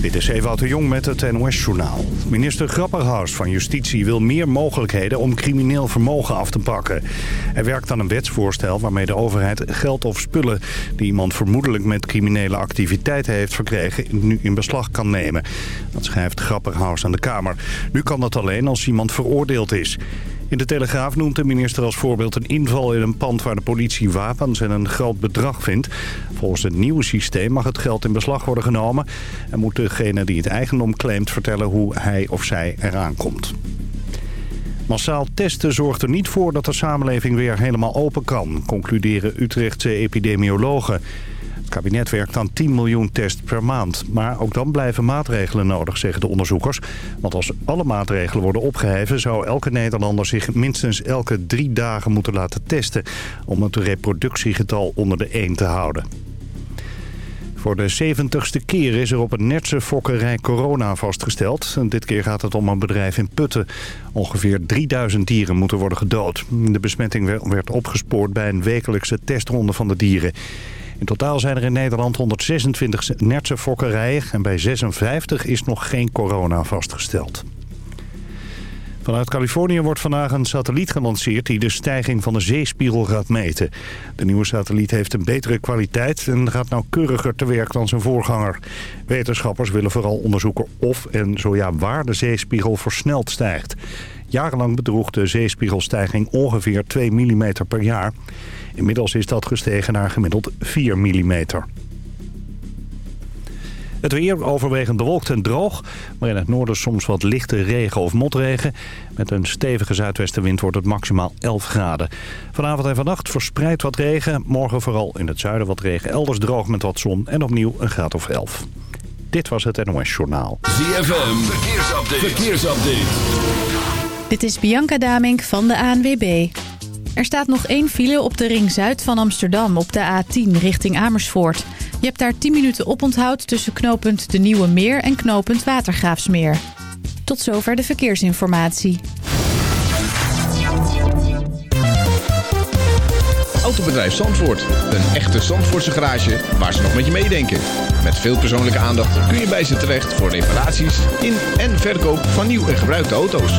Dit is Ewout de Jong met het NOS-journaal. Minister Grapperhaus van Justitie wil meer mogelijkheden om crimineel vermogen af te pakken. Hij werkt aan een wetsvoorstel waarmee de overheid geld of spullen... die iemand vermoedelijk met criminele activiteiten heeft verkregen... nu in beslag kan nemen. Dat schrijft Grapperhaus aan de Kamer. Nu kan dat alleen als iemand veroordeeld is. In de Telegraaf noemt de minister als voorbeeld een inval in een pand waar de politie wapens en een groot bedrag vindt. Volgens het nieuwe systeem mag het geld in beslag worden genomen en moet degene die het eigendom claimt vertellen hoe hij of zij eraan komt. Massaal testen zorgt er niet voor dat de samenleving weer helemaal open kan, concluderen Utrechtse epidemiologen. Het kabinet werkt aan 10 miljoen tests per maand. Maar ook dan blijven maatregelen nodig, zeggen de onderzoekers. Want als alle maatregelen worden opgeheven... zou elke Nederlander zich minstens elke drie dagen moeten laten testen... om het reproductiegetal onder de 1 te houden. Voor de 70ste keer is er op een Nertse fokkerij corona vastgesteld. En dit keer gaat het om een bedrijf in Putten. Ongeveer 3000 dieren moeten worden gedood. De besmetting werd opgespoord bij een wekelijkse testronde van de dieren. In totaal zijn er in Nederland 126 nertse fokkerijen en bij 56 is nog geen corona vastgesteld. Vanuit Californië wordt vandaag een satelliet gelanceerd die de stijging van de zeespiegel gaat meten. De nieuwe satelliet heeft een betere kwaliteit en gaat nauwkeuriger te werk dan zijn voorganger. Wetenschappers willen vooral onderzoeken of en zo ja waar de zeespiegel versneld stijgt. Jarenlang bedroeg de zeespiegelstijging ongeveer 2 mm per jaar. Inmiddels is dat gestegen naar gemiddeld 4 mm. Het weer overwegend bewolkt en droog, maar in het noorden soms wat lichte regen of motregen. Met een stevige zuidwestenwind wordt het maximaal 11 graden. Vanavond en vannacht verspreid wat regen. Morgen vooral in het zuiden wat regen. Elders droog met wat zon en opnieuw een graad of 11. Dit was het NOS Journaal. ZFM, verkeersupdate. verkeersupdate. Dit is Bianca Damink van de ANWB. Er staat nog één file op de ring zuid van Amsterdam op de A10 richting Amersfoort. Je hebt daar 10 minuten oponthoud tussen knooppunt De Nieuwe Meer en knooppunt Watergraafsmeer. Tot zover de verkeersinformatie. Autobedrijf Zandvoort. Een echte Zandvoortse garage waar ze nog met je meedenken. Met veel persoonlijke aandacht kun je bij ze terecht voor reparaties in en verkoop van nieuw en gebruikte auto's.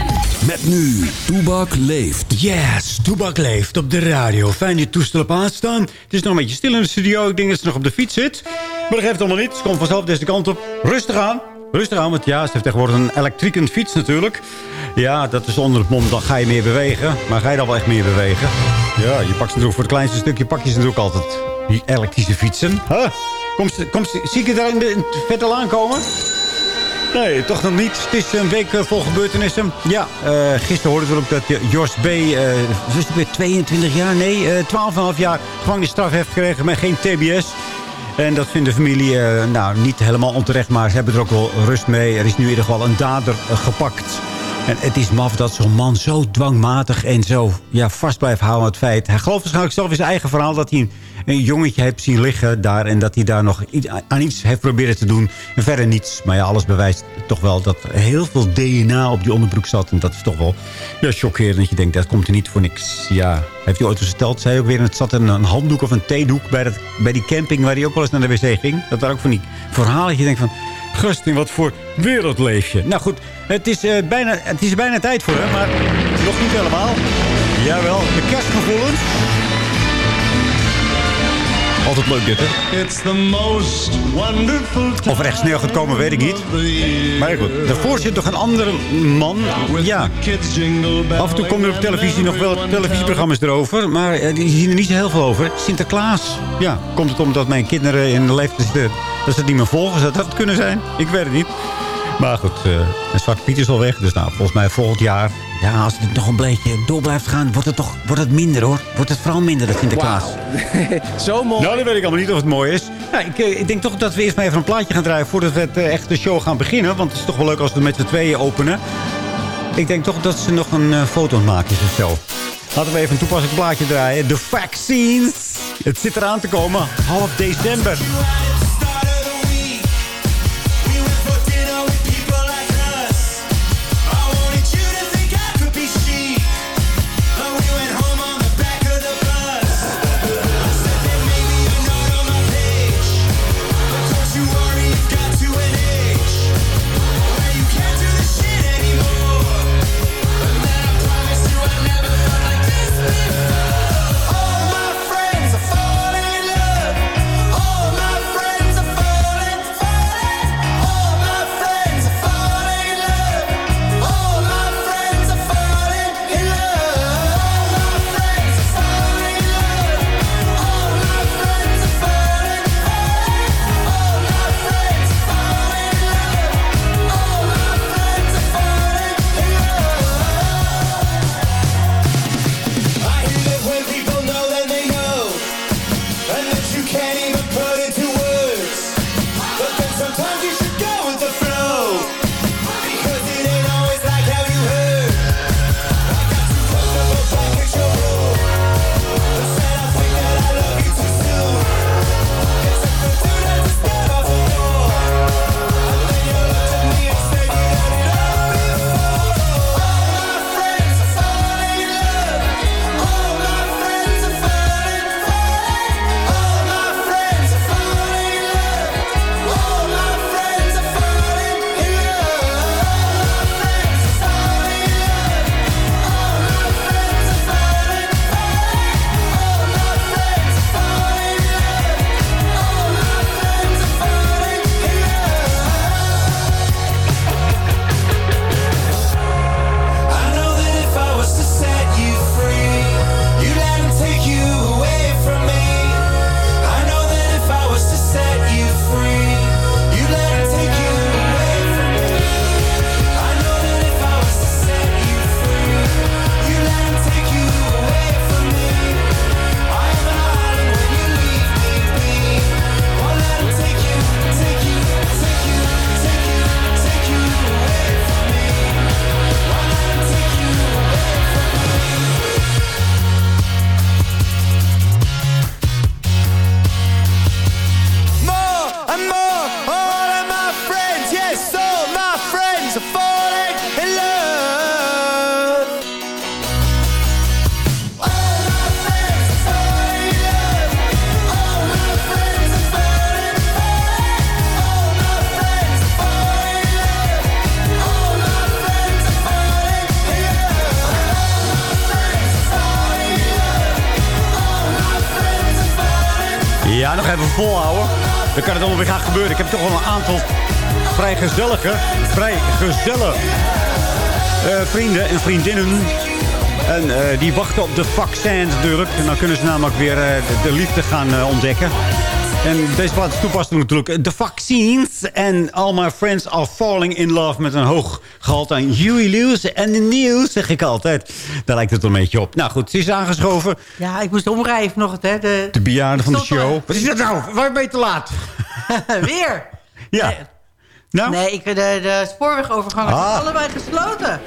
Met nu, Toebak leeft. Yes, Toebak leeft op de radio. Fijn je toestel op aanstaan. Het is nog een beetje stil in de studio. Ik denk dat ze nog op de fiets zit. Maar dat geeft allemaal niet. Ze komt vanzelf deze kant op. Rustig aan. Rustig aan, want ja, ze heeft tegenwoordig een elektrieke fiets natuurlijk. Ja, dat is onder het mom, dan ga je meer bewegen. Maar ga je dan wel echt meer bewegen? Ja, je pakt ze natuurlijk voor het kleinste stukje, pak je ze natuurlijk altijd. Die elektrische fietsen. Huh? Kom, kom, zie ik je daar in de al aankomen? Nee, toch nog niet. Het is een week vol gebeurtenissen. Ja, uh, gisteren hoorden we ook dat Jos B. Is weer 22 jaar? Nee, uh, 12,5 jaar gevangenisstraf heeft gekregen met geen TBS. En dat vindt de familie nou, niet helemaal onterecht, maar ze hebben er ook wel rust mee. Er is nu in ieder geval een dader gepakt. En het is maf dat zo'n man zo dwangmatig en zo ja, vast blijft houden aan het feit. Hij gelooft waarschijnlijk zelf in zijn eigen verhaal dat hij een jongetje heeft zien liggen daar... en dat hij daar nog aan iets heeft proberen te doen. En verder niets. Maar ja, alles bewijst toch wel dat er heel veel DNA op die onderbroek zat. En dat is toch wel ja, chockerend. Dat je denkt, dat komt er niet voor niks. Ja, heeft hij ooit verteld. Zei ook weer, het zat een, een handdoek of een theedoek bij, bij die camping... waar hij ook wel eens naar de wc ging. Dat waren ook van die verhalen. Dat je denkt van, gusting, wat voor wereld leef je? Nou goed, het is, uh, bijna, het is bijna tijd voor hem, maar nog niet helemaal. Jawel, de kerstgevoelens. Altijd leuk dit, hè? Of er echt snel gaat komen, weet ik niet. Maar goed, daarvoor zit toch een andere man. Ja. Af en toe komen er op televisie nog wel televisieprogramma's erover. Maar die zien er niet zo heel veel over. Sinterklaas. Ja, komt het omdat mijn kinderen in de leeftijd zitten... dat ze het niet meer volgen? Zou dat kunnen zijn? Ik weet het niet. Maar goed, uh, Zwarte Piet is al weg. Dus nou, volgens mij volgend jaar... Ja, als het nog een beetje door blijft gaan, wordt het toch wordt het minder hoor. Wordt het vooral minder, dat Sinterklaas. Wow. Zo mooi. Nou, dat weet ik allemaal niet of het mooi is. Nou, ik, ik, denk toch dat we eerst maar even een plaatje gaan draaien... voordat we het, uh, echt de show gaan beginnen. Want het is toch wel leuk als we met z'n tweeën openen. Ik denk toch dat ze nog een eh, foto maken is of zo. Laten we even een toepasselijk plaatje draaien. De vaccines. Het zit eraan te komen. Half december. Dan kan het allemaal weer gaan gebeuren. Ik heb toch wel een aantal vrij gezellige, vrij eh, vrienden en vriendinnen. En eh, die wachten op de vaccin natuurlijk. En dan kunnen ze namelijk weer eh, de, de liefde gaan ontdekken. En deze plaat is toepasselijk natuurlijk. De vaccines en All My Friends Are Falling in Love... met een hoog gehalte aan Huey Lewis en de nieuws, zeg ik altijd. Daar lijkt het een beetje op. Nou goed, ze is aangeschoven. Ja, ik moest omrijden nog het, hè. De, De bejaarde van de show. Wat is dat nou? Waar ben je te laat? Weer. Ja. Nee. Nou, Nee, ik, de, de spoorwegovergangen Ah. zijn allebei gesloten.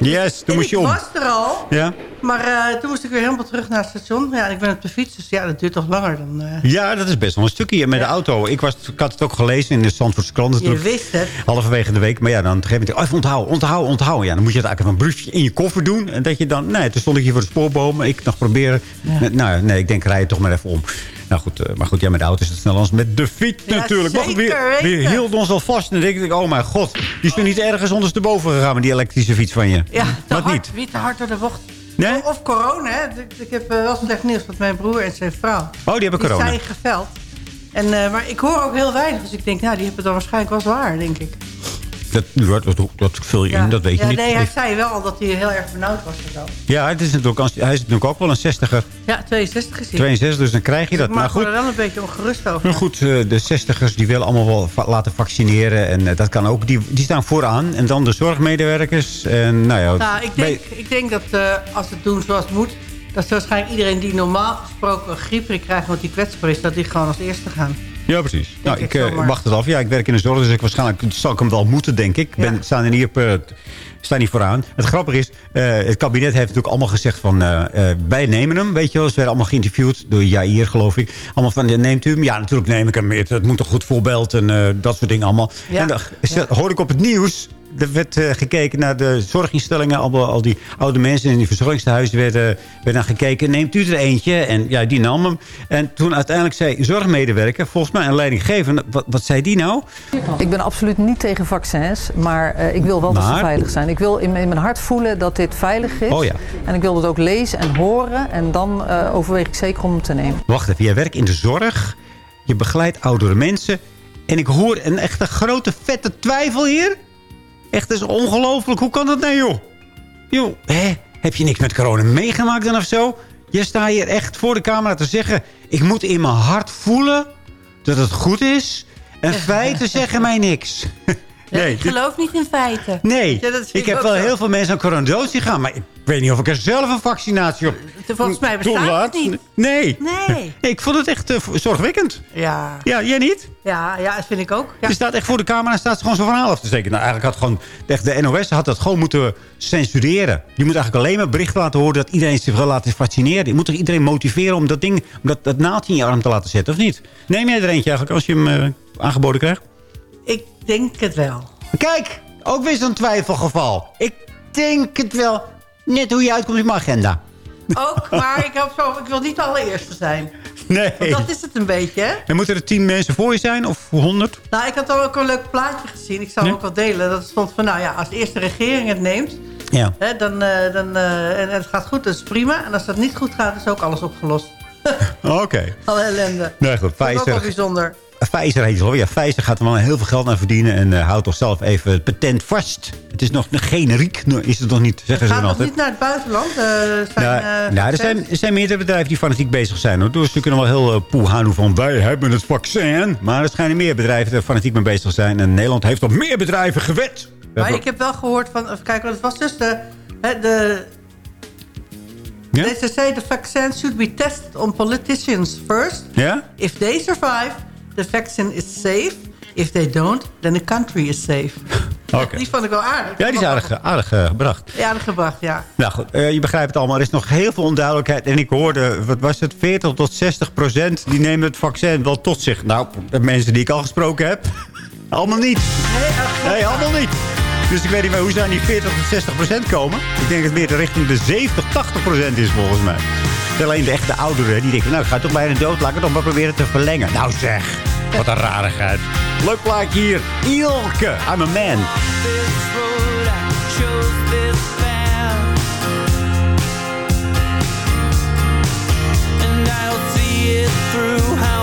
Yes, toen En moest je ik om. was er al, Ja? maar eh, toen moest ik weer helemaal terug naar het station. Ja, ik ben op de fiets, dus ja, dat duurt toch langer dan... eh, ja, dat is best wel een stukje met de auto. Ik, was, ik had het ook gelezen in de Zandvoortse krant. je wist het. Halverwege de week. Maar ja, dan op een gegeven moment... Oh, even onthouden, onthouden, onthouden. Ja, dan moet je het eigenlijk een briefje in je koffer doen. En dat je dan... Nee, toen stond ik hier voor de spoorboom. Ik nog proberen... Nou, nee, ik denk, rij je toch maar even om. Nou goed, eh, maar goed, ja, met de auto is het snel als met de fiets Ja, natuurlijk. Maar zeker we, we weten. hielden ons al vast. En dan denk ik, oh mijn god. Die is er niet ergens ondersteboven gegaan met die elektrische fiets van je. Ja, te Wat hard, niet? Te hard door de bocht. Nee? Of corona, hè. Ik, ik heb eh, wel slecht nieuws, want mijn broer en zijn vrouw... Oh, die hebben corona. Die zijn geveld. En, eh, maar ik hoor ook heel weinig, dus ik denk, nou, die hebben het dan waarschijnlijk wel zwaar, denk ik. Dat, dat, dat, dat vul je in, dat weet je ja, niet. Nee, hij zei wel dat hij heel erg benauwd was en zo. Ja, het is natuurlijk, hij is natuurlijk ook wel een 60er, Ja, 62 is hij. 62, dus dan krijg je dat. Ik Maar goed, er wel een beetje ongerust over. Maar goed, eh, de 60ers die willen allemaal wel laten vaccineren. En eh, dat kan ook. Die, die staan vooraan. En dan de zorgmedewerkers. En nou ja, Nou, ik denk, ik denk dat eh, als ze het doen zoals het moet... dat waarschijnlijk iedereen die normaal gesproken een griepprik krijgt... want die kwetsbaar is, dat die gewoon als eerste gaan. Ja, precies. Nou, ik ik eh, wacht het af. Ja, ik werk in de zorg, dus ik waarschijnlijk zal ik hem wel moeten, denk ik. Ik ben, Ja. sta er niet op... eh, niet vooraan. Het grappige is, eh, het kabinet heeft natuurlijk allemaal gezegd van... eh, eh, wij nemen hem, weet je wel. Ze werden allemaal geïnterviewd door Jair, geloof ik. Allemaal van, ja, neemt u hem? Ja, natuurlijk neem ik hem. Het, het moet een goed voorbeeld en eh, dat soort dingen allemaal. Ja. En dan hoorde ik op het nieuws... Er werd eh, gekeken naar de zorginstellingen. Al, al die oude mensen in die verzorgingstehuizen werden, werden naar gekeken. Neemt u er eentje? En ja, die nam hem. En toen uiteindelijk zei zorgmedewerker, volgens mij een leidinggevende... Wat, wat zei die nou? Ik ben absoluut niet tegen vaccins, maar eh, ik wil wel dat ze veilig zijn. Ik wil in, mijn- in mijn hart voelen dat dit veilig is. Oh ja. En ik wil dat ook lezen en horen. En dan eh, overweeg ik zeker om hem te nemen. Wacht even, jij werkt in de zorg. Je begeleidt oudere mensen. En ik hoor een echte grote vette twijfel hier. Echt, dat is ongelooflijk. Hoe kan dat nou, joh? Joh, hè? Heb je niks met corona meegemaakt dan of zo? Je staat hier echt voor de camera te zeggen... ik moet in mijn hart voelen dat het goed is. En feiten zeggen mij niks. Nee, ik geloof niet in feiten. Nee, Ja, ik heb wel zo. heel veel mensen aan corona dood zien gaan. Maar ik weet niet of ik er zelf een vaccinatie op Volgens mij bestaat het niet. Nee. Nee. Ik vond het echt eh, zorgwekkend. Ja, Ja, jij niet? ja, ja, dat vind ik ook. Ja. Je staat echt voor de camera en staat gewoon zo'n verhaal af te steken. Nou, eigenlijk had gewoon, echt, de NOS had dat gewoon moeten censureren. Je moet eigenlijk alleen maar berichten laten horen dat iedereen zich wil laten vaccineren. Je moet toch iedereen motiveren om dat ding, om dat, dat naaldje in je arm te laten zetten, of niet? Neem jij er eentje eigenlijk als je hem eh, aangeboden krijgt? Ik denk het wel. Kijk, ook weer zo'n twijfelgeval. Ik denk het wel. Net hoe je uitkomt in mijn agenda. Ook, maar ik, zo, ik wil niet de allereerste zijn. Nee. Want dat is het een beetje, hè? En moeten er tien mensen voor je zijn? Of honderd? Nou, ik had al ook een leuk plaatje gezien. Ik zou Ja? hem ook wel delen. Dat stond van, nou ja, als de eerste regering het neemt... Ja. Hè, dan, eh, dan, eh, en, het gaat goed, dat is prima. En als dat niet goed gaat, is ook alles opgelost. Oké. Alle ellende. Nee, goed. Dat is ook wel bijzonder. Pfizer heet het. Ja, Pfizer gaat er wel heel veel geld aan verdienen. En eh, houdt toch zelf even het patent vast. Het is nog generiek. Is het nog niet, zeggen ze Gaat dan nog altijd. niet naar het buitenland? eh, zijn, Nou, eh, nou, er, vaccins? zijn, er zijn meerdere bedrijven die fanatiek bezig zijn. Hoor. Dus ze kunnen wel heel uh, poehanen van wij hebben het vaccin. Maar er schijnen meer bedrijven er fanatiek mee bezig zijn. En Nederland heeft op meer bedrijven gewet. Maar ik heb wel gehoord van... Even kijken, het was dus de... hè, de Ja? Deze zei, the vaccine should be tested on politicians first. Ja? If they survive, the vaccine is safe. If they don't, then the country is safe. Oké. Die vond ik wel aardig. Ja, die is aardig, aardig eh, gebracht. Ja, aardig gebracht, ja. Nou goed, eh, je begrijpt het allemaal. Er is nog heel veel onduidelijkheid. En ik hoorde, wat was het, 40 tot 60 procent... die nemen het vaccin wel tot zich. Nou, de mensen die ik al gesproken heb... allemaal niet. Nee, allemaal niet. Dus ik weet niet meer hoe ze aan die 40 tot 60 procent komen. Ik denk dat het meer richting de 70, 80 procent is volgens mij. Alleen de echte ouderen, die denken... nou, ik ga toch bijna dood, laat toch maar proberen te verlengen. Nou zeg, wat een rarigheid. Leuk plaatje hier. Ilke, I'm a man. Through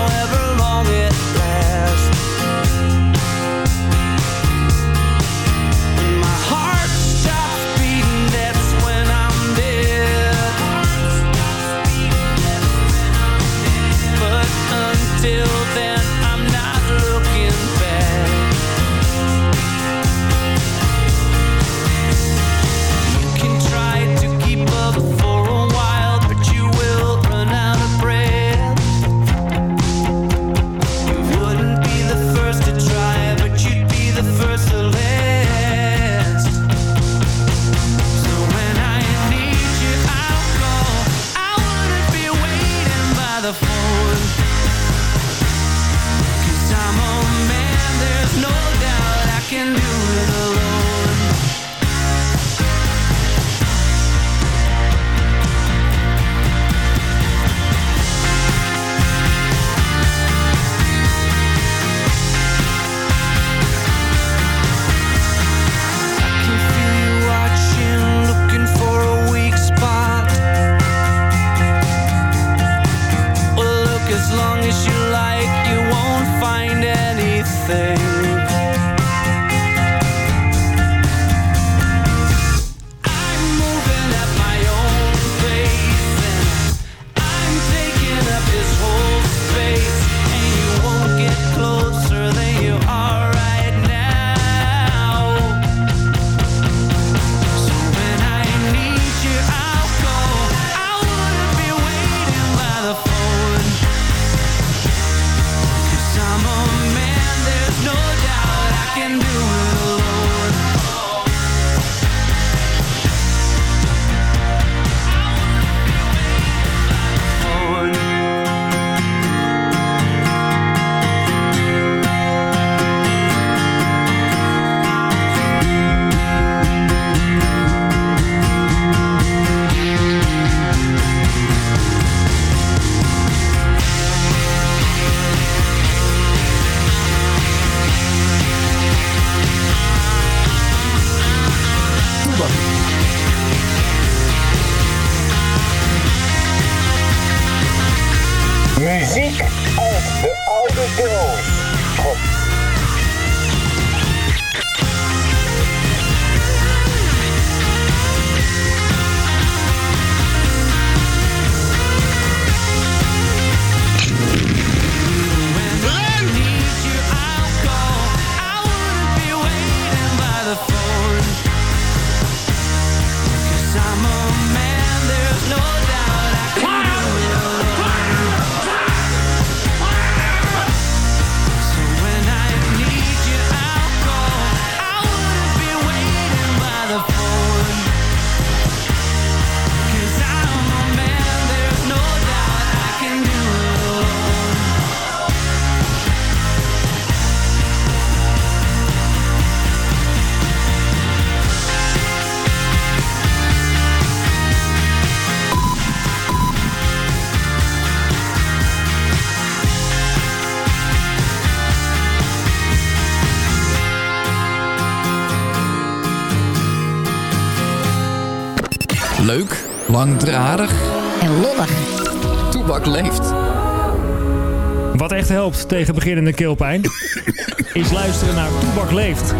Leeft. Wat echt helpt tegen beginnende keelpijn... is luisteren naar Toebak leeft.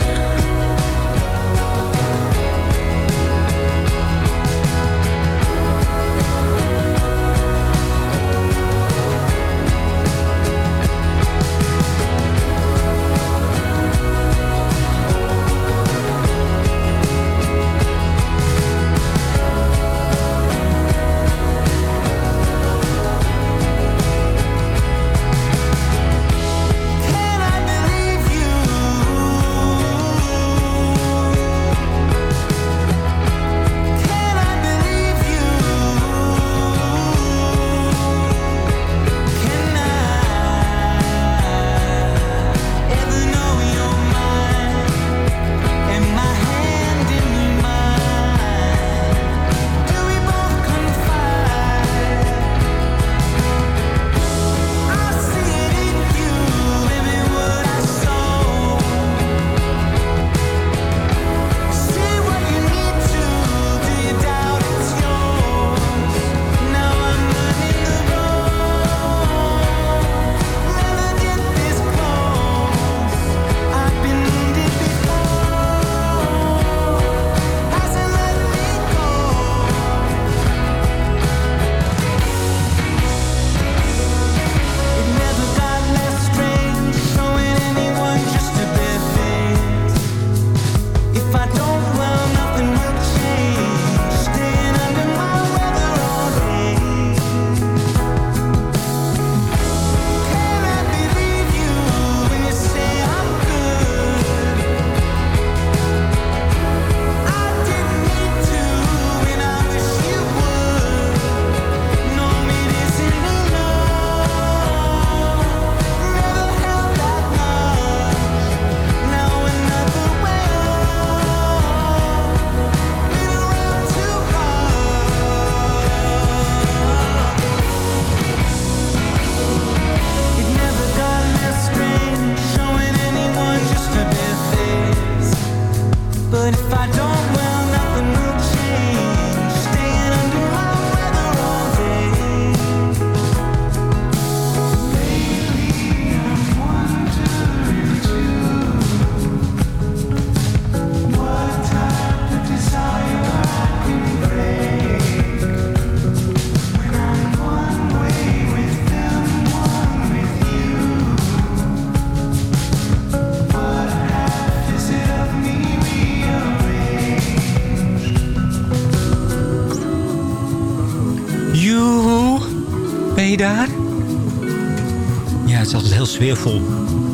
Sfeervol.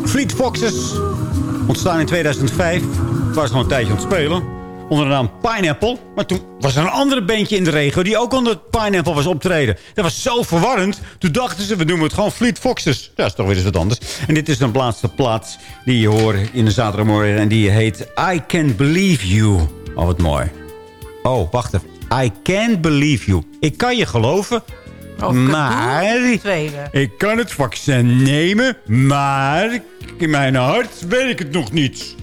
Fleet Foxes. Ontstaan in 2005. Het was gewoon een tijdje aan het spelen. Onder de naam Pineapple. Maar toen was er een andere bandje in de regio... die ook onder Pineapple was optreden. Dat was zo verwarrend. Toen dachten ze, we noemen het gewoon Fleet Foxes. Dat is toch weer eens wat anders. En dit is een laatste plaats die je hoort in de zaterdagmorgen. En die heet I Can't Believe You. Oh, wat mooi. Oh, wacht even. I can't believe you. Ik kan je geloven, maar... Ik kan het vaccin nemen, maar in mijn hart weet ik het nog niet.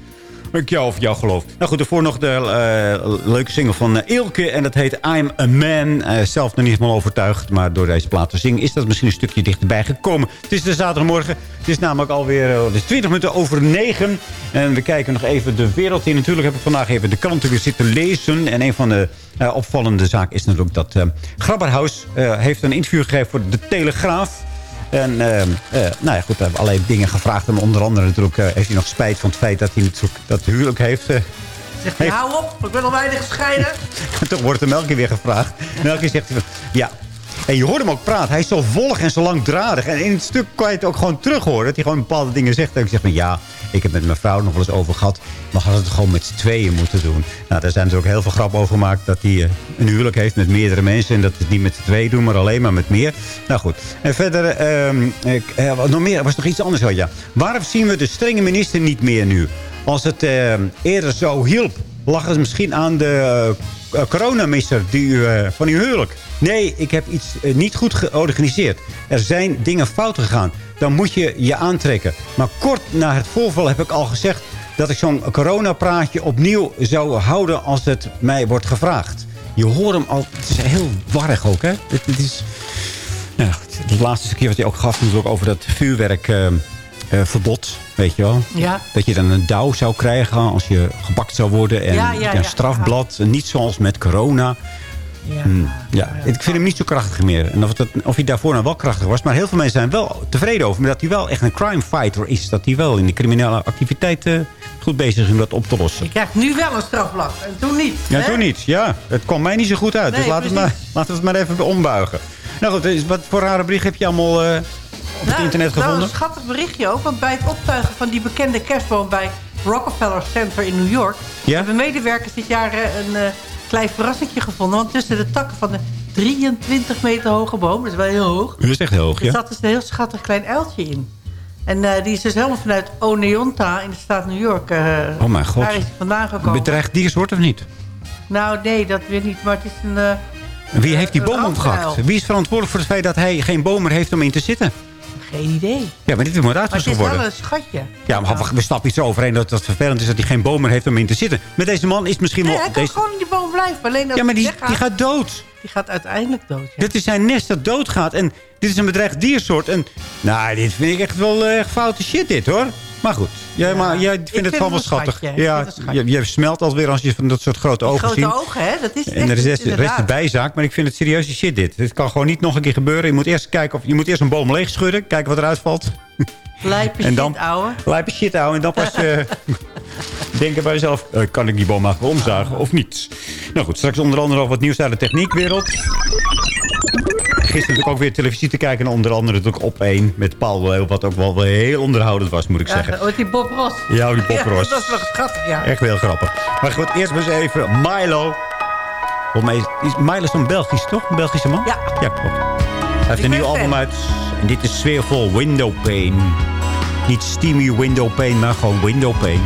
Ik jou of jou geloof. Nou goed, daarvoor nog de eh, leuke single van eh, Ilke. En dat heet I'm a Man. Eh, zelf nog niet helemaal overtuigd. Maar door deze plaat te zingen is dat misschien een stukje dichterbij gekomen. Het is de zaterdagmorgen. Het is namelijk alweer uh, het is 20 minuten over 9. En we kijken nog even de wereld in. Natuurlijk heb ik vandaag even de kranten weer zitten lezen. En een van de opvallende zaken is natuurlijk dat Grabberhaus heeft een interview gegeven voor de Telegraaf. En uh, uh, nou ja, goed, we hebben allerlei dingen gevraagd. En onder andere natuurlijk uh, heeft hij nog spijt van het feit dat hij natuurlijk dat huwelijk heeft. Zegt hij, hou op, ik ben al weinig gescheiden. Toch wordt hem elke keer weer gevraagd. En elke keer zegt hij van, ja, en je hoort hem ook praten. Hij is zo volg en zo langdradig. En in het stuk kan je het ook gewoon terug horen. Dat hij gewoon bepaalde dingen zegt. En ik zeg van ja, ik heb met mijn vrouw nog wel eens over gehad. Maar hadden het gewoon met z'n tweeën moeten doen. Nou, daar zijn er ook heel veel grappen over gemaakt. Dat hij uh, een huwelijk heeft met meerdere mensen. En dat het niet met z'n tweeën doen, maar alleen maar met meer. Nou goed. En verder, um, ik, uh, nog meer, was nog iets anders. Ja. Waarom zien we de strenge minister niet meer nu? Als het uh, eerder zo hielp, lag het misschien aan de uh, coronamisser die uh, van uw huwelijk. Nee, ik heb iets niet goed georganiseerd. Er zijn dingen fout gegaan. Dan moet je je aantrekken. Maar kort na het voorval heb ik al gezegd... dat ik zo'n coronapraatje opnieuw zou houden als het mij wordt gevraagd. Je hoort hem al... Het is heel warrig ook, hè? Het, het is... Nou, het laatste keer wat hij ook gaf natuurlijk over dat vuurwerk... Uh, verbod, weet je wel. Ja. Dat je dan een dauw zou krijgen als je gepakt zou worden. En ja, ja, een strafblad. Niet zoals met corona. Ja, hmm, ja. Ik vind hem niet zo krachtig meer. En of, dat, of hij daarvoor nou wel krachtig was. Maar heel veel mensen zijn wel tevreden over. Maar dat hij wel echt een crime fighter is. Dat hij wel in de criminele activiteiten goed bezig is om dat op te lossen. Je krijgt nu wel een strafblad. En toen niet. Ja, hè? toen niet. Ja, het kwam mij niet zo goed uit. Nee, dus laten we, het maar, laten we het maar even ombuigen. Nou goed, wat voor rare bericht heb je allemaal... Uh, op het nou, internet gevonden? Nou, een schattig berichtje ook. Want bij het optuigen van die bekende kerstboom... bij Rockefeller Center in New York... Ja? hebben medewerkers dit jaar een uh, klein verrassingje gevonden. Want tussen de takken van de 23 meter hoge boom... dat is wel heel hoog... Dat is echt heel hoog, er ja. zat dus een heel schattig klein uiltje in. En uh, die is dus helemaal vanuit Oneonta in de staat New York... Uh, oh mijn god. Daar is hij vandaan gekomen. Bedreigt diersoort of niet? Nou, nee, dat weet ik niet. Maar het is een... Wie heeft die boom omgehakt? Wie is verantwoordelijk voor het feit dat hij geen boom meer heeft om in te zitten? Geen idee. Ja, maar dit moet uitgezocht worden. Maar het is wel een schatje. Ja, maar we, we stappen iets overheen dat het vervelend is dat hij geen boom meer heeft om in te zitten. Met deze man is misschien nee, wel... hij kan deze... gewoon in die boom blijven. Alleen ja, maar die, die gaat dood. Die gaat uiteindelijk dood, ja. Dit is zijn nest dat doodgaat. En dit is een bedreigd diersoort. En nou, dit vind ik echt wel uh, foute shit dit, hoor. Maar goed, jij, Ja, maar, jij vindt ik het gewoon wel het schattig. schatje. Ja, het je, je smelt alweer als je van dat soort grote ogen Grote ziet. ogen, hè? Dat is En de echt, rest, de rest is inderdaad. bijzaak. Maar ik vind het serieuze shit dit. Dit kan gewoon niet nog een keer gebeuren. Je moet eerst kijken of je moet eerst een boom leeg schudden. Kijken wat eruit valt. Lijpe En dan- shit, ouwe. Lijpe shit houden. En dan pas eh, denken bij jezelf... eh, kan ik die boom eigenlijk wel omzagen of niet? Nou goed, straks onder andere nog wat nieuws uit de techniekwereld. Gisteren natuurlijk ook weer televisie te kijken. En onder andere natuurlijk op één met Paul. Wat ook wel heel onderhoudend was, moet ik zeggen. Ja, oh, die Bob Ross. Ja, die Bob Ross. Dat is wel schattig, ja. Echt heel grappig. Maar goed, eerst maar eens even Milo. Volgens mij is, is Milo zo'n Belgisch, toch? Een Belgische man? Ja. Ja, klopt. Hij heeft een nieuw album uit. En dit is sfeervol Window Pane. Niet steamy window pane, maar gewoon window pane.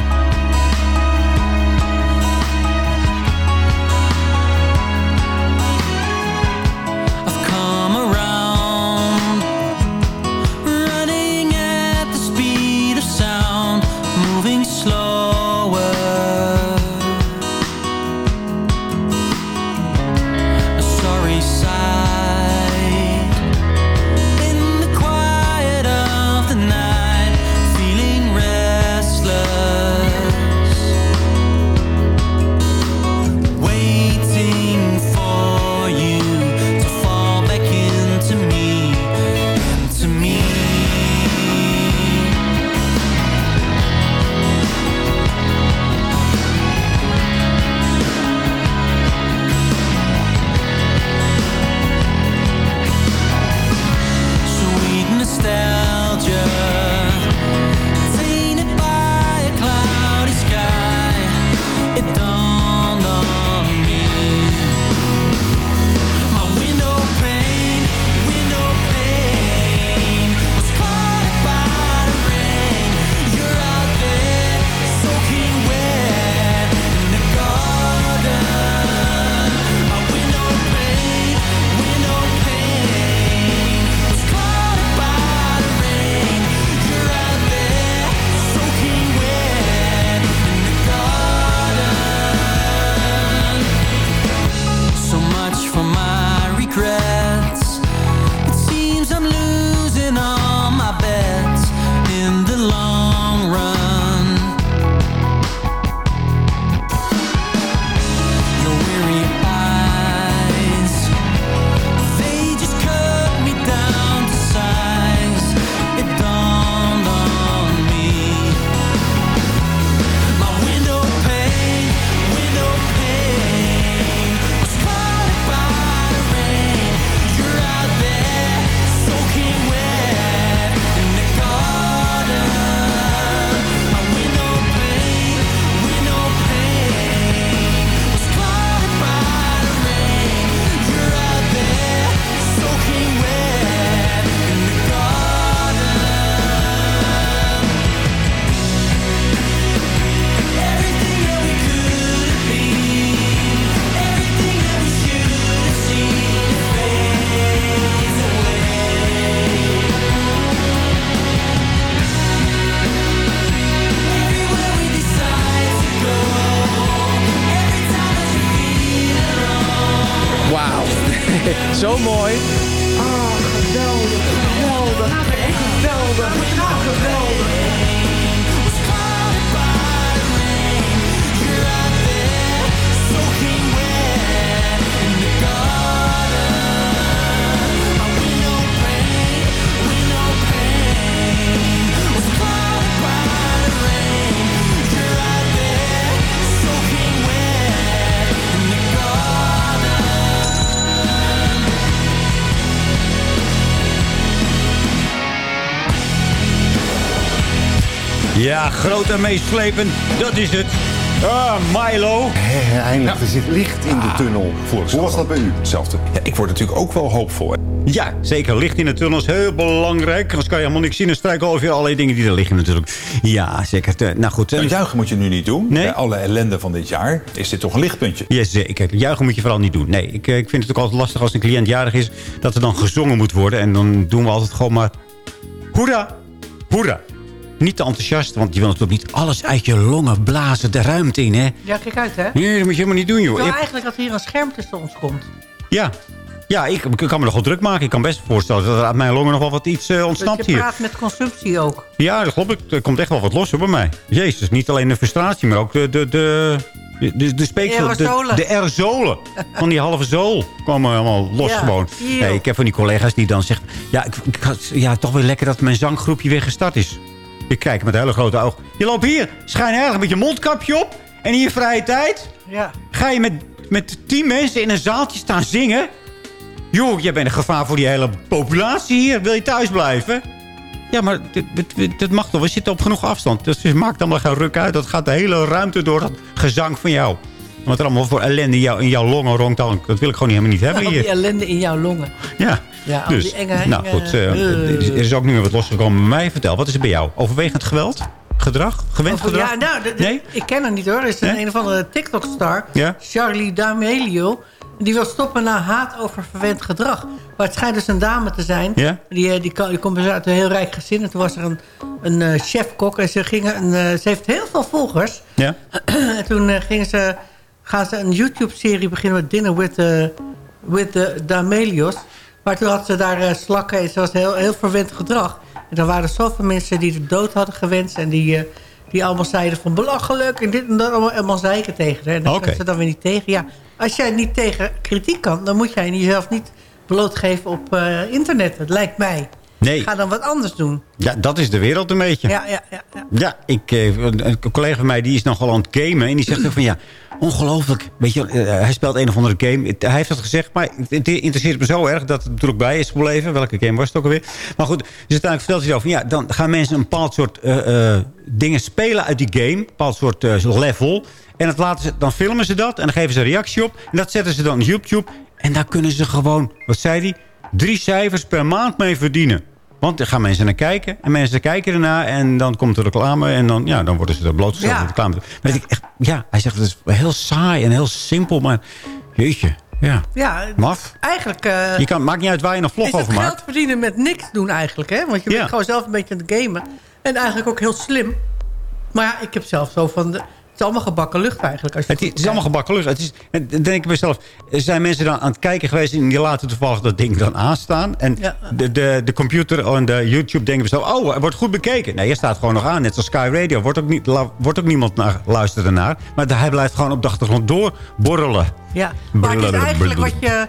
Groot en meeslepend, dat is het. Ah, Milo. eindelijk, er zit licht in de tunnel. Hoe was dat bij u? Hetzelfde. Ja, ik word natuurlijk ook wel hoopvol. Ja, zeker. Licht in de tunnel is heel belangrijk. Anders kan je helemaal niks zien. En strijken over je allerlei dingen die er liggen natuurlijk. Ja, zeker. Eh, Nou goed. Nou, juichen moet je nu niet doen. Nee? Bij alle ellende van dit jaar is dit toch een lichtpuntje. Ja, zeker. Juichen moet je vooral niet doen. Nee, ik, eh, ik vind het ook altijd lastig als een cliënt jarig is... dat er dan gezongen moet worden. En dan doen we altijd gewoon maar... Hoera! Hoera! Niet te enthousiast, want je wil natuurlijk niet alles uit je longen blazen de ruimte in, hè? Ja, kijk uit, hè? Nee, dat moet je helemaal niet doen, joh. Ik wil Je- eigenlijk dat hier een scherm tussen ons komt. Ja, ja ik, ik kan me nogal druk maken. Ik kan best voorstellen dat er uit mijn longen nog wel wat iets eh, ontsnapt je hier. praat met consumptie ook. Ja, dat klopt. Er komt echt wel wat los hoor, bij mij. Jezus, niet alleen de frustratie, maar ook de, de, de, de, de, de speeksel. De, Aerosolen. de aerosolen van die halve zool komen allemaal los Ja, gewoon. Nee, ik heb van die collega's die dan zeggen... Ja, ik, ik had- ja, toch weer lekker dat mijn zanggroepje weer gestart is. Ik kijk met hele grote ogen. Je loopt hier, schijn erg met je mondkapje op. En je vrije tijd Ja. ga je met, met tien mensen in een zaaltje staan zingen. Joh, jij bent een gevaar voor die hele populatie hier. Wil je thuis blijven? Ja, maar dit mag toch. We zitten op genoeg afstand. Dus het maakt allemaal geen ruk uit. Dat gaat de hele ruimte door dat gezang van jou. Wat er allemaal voor ellende in, jou, in jouw longen ronkt. Dat wil ik gewoon helemaal niet hebben Al die hier. ellende in jouw longen. Ja, Ja, dus. die enge, nou enge- goed, eh. er is ook nu weer wat losgekomen bij mij. Vertel, wat is er bij jou? Overwegend geweld? Gedrag? Gewend Of- gedrag? Ja, nou, Nee? ik ken haar niet hoor. Er is een, Nee? een of andere TikTok-star, Ja? Charlie D'Amelio. Die wil stoppen na haat over verwend gedrag. Maar het schijnt dus een dame te zijn. Ja? Die, eh, die, ko- die komt dus uit een heel rijk gezin. En toen was er een, een eh, chefkok. En ze, gingen een, ze heeft heel veel volgers. Ja? en toen gingen ze, gaan ze een YouTube-serie beginnen met Dinner with with the D'Amelios. Maar toen had ze daar eh, slakken en ze was heel, heel verwend gedrag. En er waren zoveel mensen die de dood hadden gewenst. En die, eh, die allemaal zeiden van belachelijk en dit en dat. Allemaal, allemaal zeiken tegen haar. En daar Oké. kunnen ze dan weer niet tegen. Ja, als jij niet tegen kritiek kan, dan moet jij jezelf niet blootgeven op eh, internet. Dat lijkt mij. Nee. Ga dan wat anders doen. Ja, dat is de wereld een beetje. Ja, ja, ja. ja. Ja, ik, eh, een collega van mij die is nogal aan het gamen. En die zegt ook van ja, ongelooflijk. Weet je, eh, hij speelt een of andere game. Hij heeft dat gezegd, maar het interesseert me zo erg... dat het er ook bij is gebleven. Welke game was het ook alweer? Maar goed, dus uiteindelijk vertelt hij zo van... ja, dan gaan mensen een bepaald soort eh, dingen spelen uit die game. Een bepaald soort level. En dat laten ze, dan filmen ze dat en dan geven ze een reactie op. En dat zetten ze dan op YouTube. En daar kunnen ze gewoon, wat zei hij... drie cijfers per maand mee verdienen. Want er gaan mensen naar kijken. En mensen kijken ernaar. En dan komt er reclame. En dan, ja, dan worden ze er blootgesteld Ja. reclame. Maar ik echt, ja, hij zegt het is heel saai en heel simpel. Maar jeetje, ja. Ja, Maf. eigenlijk... eh, Je kan, maakt niet uit waar je een vlog over geld maakt. verdienen met niks doen eigenlijk. Hè? Want je Ja. bent gewoon zelf een beetje aan het gamen. En eigenlijk ook heel slim. Maar ja, ik heb zelf zo van... De, is allemaal gebakken lucht eigenlijk. Als je Het is, het is allemaal gebakken lucht. Het is, en dan denk ik mezelf, zijn mensen dan aan het kijken geweest... en die laten toevallig dat ding dan aanstaan. En de, de, de computer en de YouTube denken zo... oh, er wordt goed bekeken. Nee, je staat gewoon nog aan. Net zoals Sky Radio. Wordt ook, niet, wordt ook niemand naar, luisteren naar. Maar hij blijft gewoon op de achtergrond doorborrelen. Ja, maar het is eigenlijk wat je,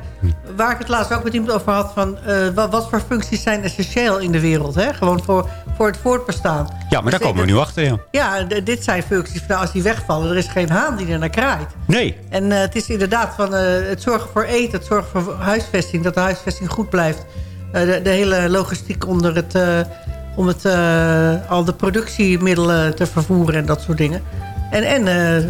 waar ik het laatst ook met iemand over had... van eh, wat, wat voor functies zijn essentieel in de wereld. Hè? Gewoon voor, voor het voortbestaan. Ja, maar daar Dus komen we nu achter, ja. Ja, dit zijn functies. Nou, als die wegvallen, er is geen haan die er naar kraait. Nee. En eh, het is inderdaad van eh, het zorgen voor eten, het zorgen voor huisvesting... dat de huisvesting goed blijft. De, de hele logistiek onder het, om het, al de productiemiddelen te vervoeren en dat soort dingen. En, en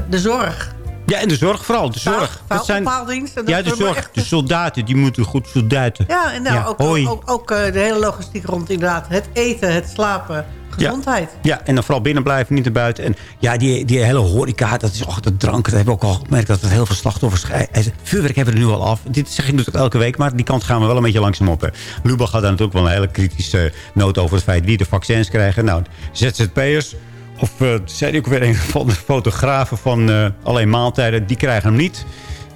de zorg. Ja, en de zorg vooral. De zorg. Dat zijn, dat ja, de zorg. echt- De soldaten, die moeten goed soldaten. Ja, en nou, Ja, ook, ook, ook eh, de hele logistiek rond inderdaad. Het eten, het slapen, gezondheid. Ja, en dan vooral binnen blijven, niet naar buiten. En ja, die, die hele horeca, dat is och, dat drank. Dat hebben we ook al gemerkt dat het heel veel slachtoffers... Zei, Vuurwerk hebben we er nu al af. Dit zeg ik natuurlijk elke week, maar die kant gaan we wel een beetje langzaam op. hè. Lubach had daar natuurlijk wel een hele kritische noot over het feit wie de vaccins krijgen. Nou, ZZP'ers, of eh zei hij ook weer een van de fotografen van eh, alleen maaltijden, die krijgen hem niet.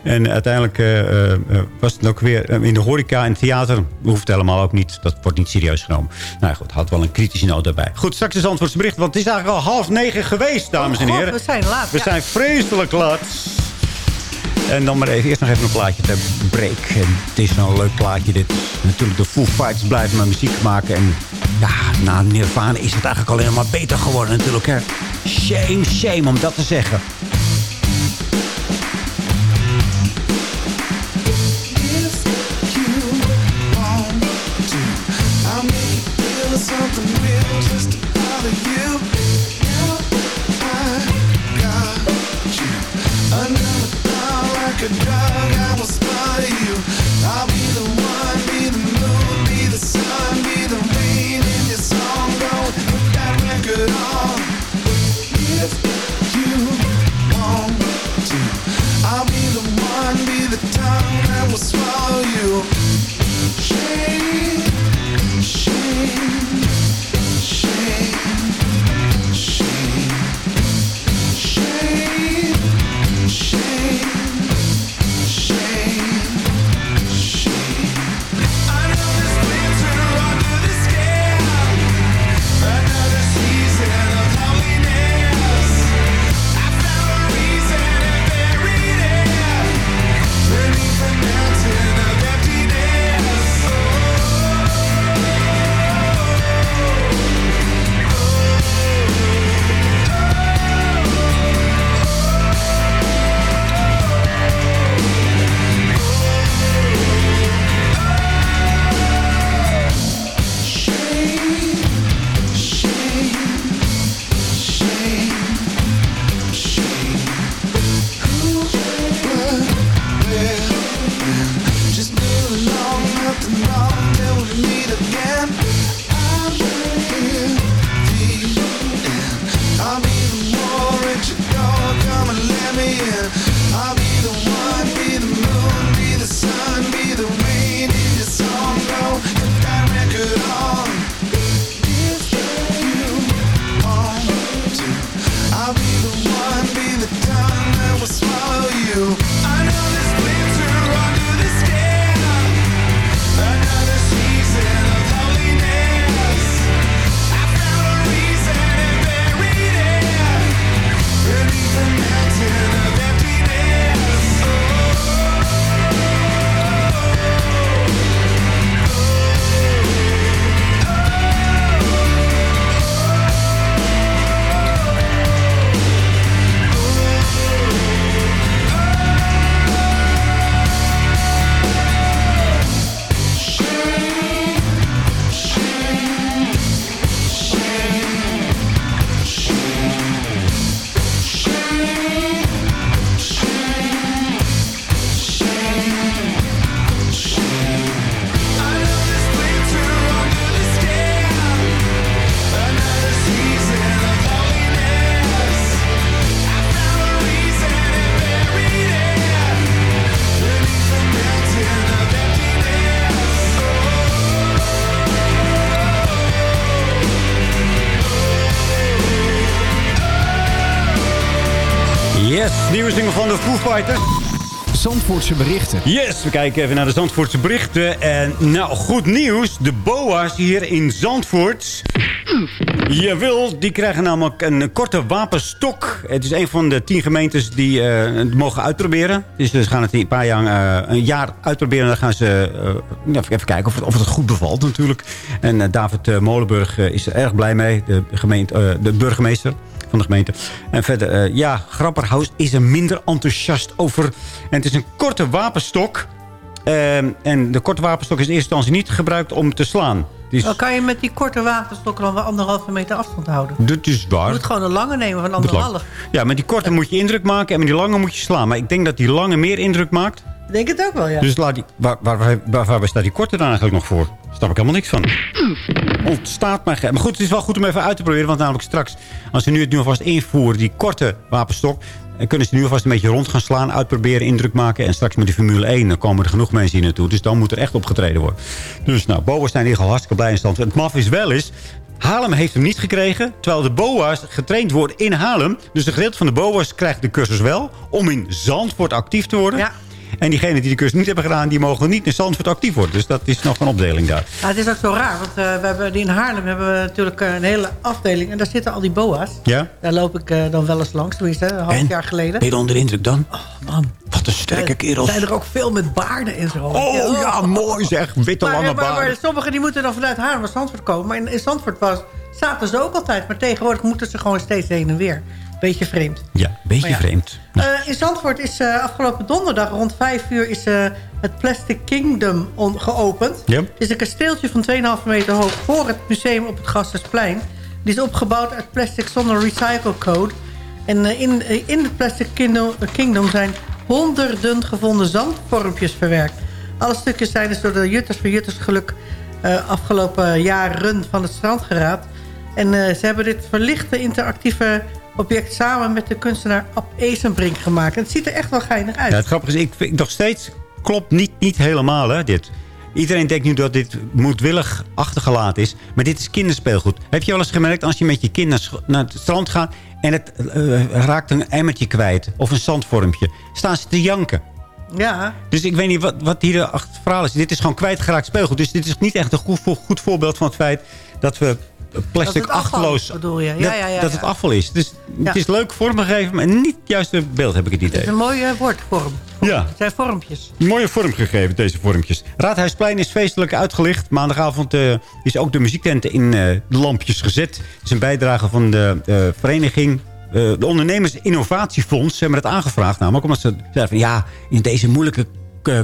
En uiteindelijk eh, was het ook weer in de horeca en theater. Hoeft het helemaal ook niet. Dat wordt niet serieus genomen. Nou goed, had wel een kritische noot daarbij. Goed, straks is Antwoordse bericht. Want het is eigenlijk al half negen geweest, dames en Oh, God, heren. we zijn laat, We ja. zijn vreselijk laat. En dan maar even, eerst nog even een plaatje ter break. En het is nou een leuk plaatje dit. Natuurlijk de Foo Fighters blijven maar muziek maken. En ja, na Nirvana is het eigenlijk alleen maar beter geworden natuurlijk. Hè. Shame, shame om dat te zeggen. Zandvoortse berichten. Yes, we kijken even naar de Zandvoortse berichten. En nou, goed nieuws. De BOA's hier in Zandvoort... Jawel, die krijgen namelijk een korte wapenstok. Het is een van de tien gemeentes die eh, het mogen uitproberen. Dus ze gaan het een paar jaar, eh, een jaar uitproberen. En dan gaan ze eh, even, even kijken of het, of het goed bevalt natuurlijk. En David Molenburg is er erg blij mee. De, gemeente, de burgemeester van de gemeente. En verder, ja, Grapperhaus is er minder enthousiast over. En het is een korte wapenstok. Ehm, en de korte wapenstok is in eerste instantie niet gebruikt om te slaan. Is- Dan kan je met die korte wapenstokken dan wel anderhalve meter afstand houden. Dit is waar. Je moet gewoon een lange nemen van anderhalf. Ja, met die korte moet je indruk maken en met die lange moet je slaan. Maar ik denk dat die lange meer indruk maakt. Ik denk het ook wel, ja. Dus laat die, waar, waar, waar, waar, staat die korte dan eigenlijk nog voor? Daar snap ik helemaal niks van. Ontstaat maar... Maar goed, het is wel goed om even uit te proberen. Want namelijk straks, als ze nu het nu alvast invoeren... die korte wapenstok... dan kunnen ze nu alvast een beetje rond gaan slaan... uitproberen, indruk maken. En straks met die Formule 1... dan komen er genoeg mensen hier naartoe. Dus dan moet er echt opgetreden worden. Dus nou, BOA's zijn ieder geval hartstikke blij in stand. Het maf is wel eens... Haarlem heeft hem niet gekregen, terwijl de BOA's getraind worden in Haarlem. Dus een gedeelte van de BOA's krijgt de cursus wel... om in Zandvoort actief te worden. Ja. En diegenen die de cursus niet hebben gedaan... die mogen niet in Zandvoort actief worden. Dus dat is nog een opdeling daar. Ja, het is ook zo raar, want eh, we hebben, in Haarlem hebben we natuurlijk eh, een hele afdeling. En daar zitten al die boa's. Ja? Daar loop ik eh, dan wel eens langs, tenminste, een half En? jaar geleden. Ben je onder de indruk dan? man. Wat een sterke Er kerels. zijn er ook veel met baarden en zo. Oh ja, mooi zeg. Witte maar, lange maar, maar, baarden. sommigen die moeten dan vanuit Haarlem naar Zandvoort komen. Maar in, in Zandvoort was, zaten ze ook altijd. Maar tegenwoordig moeten ze gewoon steeds heen en weer. Beetje vreemd. Ja, beetje ja. vreemd. Eh, in Zandvoort is eh, afgelopen donderdag rond 5 uur is, eh, het Plastic Kingdom geopend. Ja. Het is een kasteeltje van 2,5 meter hoog voor het museum op het Gasthuisplein. Die is opgebouwd uit plastic zonder recycle code. En in, in het Plastic Kingdom, Kingdom zijn honderden gevonden zandvormpjes verwerkt. Alle stukjes zijn dus door de Jutters voor Jutters geluk afgelopen jaren van het strand geraapt. En ze hebben dit verlichte interactieve object samen met de kunstenaar Ab Ezenbrink gemaakt. En het ziet er echt wel geinig uit. Ja, het grappige is, ik vind nog steeds klopt niet, niet helemaal, hè, dit. Iedereen denkt nu dat dit moedwillig achtergelaten is. Maar dit is kinderspeelgoed. Heb je wel eens gemerkt als je met je kind naar, het strand gaat... en het eh, raakt een emmertje kwijt of een zandvormpje... staan ze te janken. Ja, Dus ik weet niet wat, wat hier achter het verhaal is. Dit is gewoon kwijtgeraakt speelgoed. Dus dit is niet echt een goed, goed voorbeeld van het feit... dat we plastic Dat het afval achterloos... bedoel je? Ja, dat, ja, ja, dat het afval is. Dus Ja. het is leuk vormgegeven, maar niet het juiste beeld heb ik het het idee. is een mooie woordvorm. Ja. Het zijn vormpjes. Mooie vorm gegeven, deze vormpjes. Raadhuisplein is feestelijk uitgelicht. Maandagavond eh, is ook de muziektent in eh, de lampjes gezet. Het is een bijdrage van de eh, vereniging... eh, de Ondernemers Innovatiefonds. Hebben het aangevraagd namelijk. Omdat ze zeiden van ja, in deze moeilijke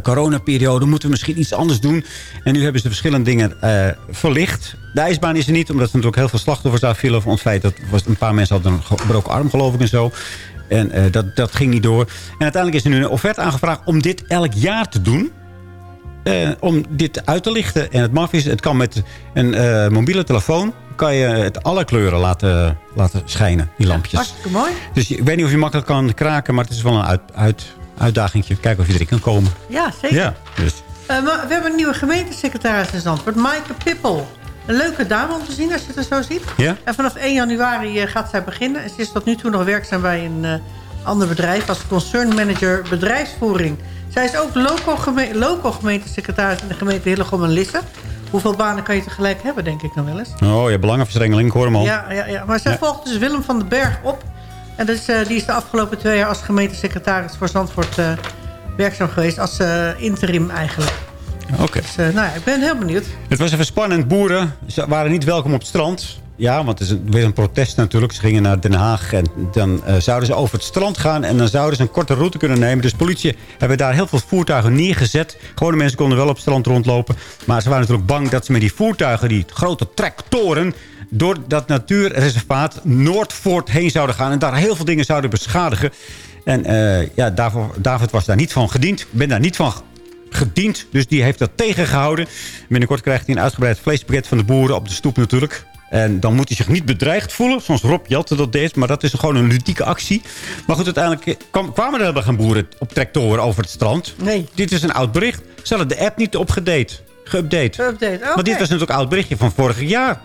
coronaperiode moeten we misschien iets anders doen. En nu hebben ze verschillende dingen eh, verlicht. De ijsbaan is er niet, omdat er natuurlijk heel veel slachtoffers afvielen... van het feit dat was, een paar mensen hadden een gebroken arm, geloof ik, en zo. En eh, dat, dat ging niet door. En uiteindelijk is er nu een offerte aangevraagd om dit elk jaar te doen. Eh, om dit uit te lichten. En het maf is, het kan met een eh, mobiele telefoon... kan je het alle kleuren laten, laten schijnen, die lampjes. Hartstikke mooi. Dus ik weet niet of je makkelijk kan kraken... maar het is wel een uit, uit, uitdagingje. Kijken of je erin kan komen. Ja, zeker. Ja, dus... Eh, maar we hebben een nieuwe gemeentesecretaris in Zandvoort. Maaike Pippel. Een leuke dame om te zien als je het er zo ziet. Ja? En vanaf 1 januari eh, gaat zij beginnen. En ze is tot nu toe nog werkzaam bij een eh, ander bedrijf... als concern manager bedrijfsvoering. Zij is ook local, geme local gemeentesecretaris in de gemeente Hillegom en Lisse. Hoeveel banen kan je tegelijk hebben, denk ik dan wel eens? Oh, ja, belangenverstrengeling, ik hoor hem al. Ja, ja, ja. maar zij Ja. volgt dus Willem van den Berg op. En dus, eh, die is de afgelopen twee jaar als gemeentesecretaris voor Zandvoort eh, werkzaam geweest. Als eh, interim eigenlijk. Oké. Dus nou ja, ik ben heel benieuwd. Het was even spannend. Boeren ze waren niet welkom op het strand. Ja, want het is een, weer een protest natuurlijk. Ze gingen naar Den Haag en dan zouden ze over het strand gaan... en dan zouden ze een korte route kunnen nemen. Dus politie hebben daar heel veel voertuigen neergezet. Gewone mensen konden wel op het strand rondlopen. Maar ze waren natuurlijk bang dat ze met die voertuigen... die grote tractoren door dat natuurreservaat Noordvoort heen zouden gaan... en daar heel veel dingen zouden beschadigen. En eh, ja, David, was daar niet van gediend. Ik ben daar niet van gediend. Dus die heeft dat tegengehouden. Binnenkort krijgt hij een uitgebreid vleespakket van de boeren op de stoep natuurlijk. En dan moet hij zich niet bedreigd voelen. Zoals Rob Jatte dat deed. Maar dat is gewoon een ludieke actie. Maar goed, uiteindelijk kwam, kwamen er helemaal geen boeren op tractoren over het strand. Nee. Dit is een oud bericht. Ze hadden de app niet opgedate. Geüpdate. Update. Want dit was natuurlijk een oud berichtje van vorig jaar.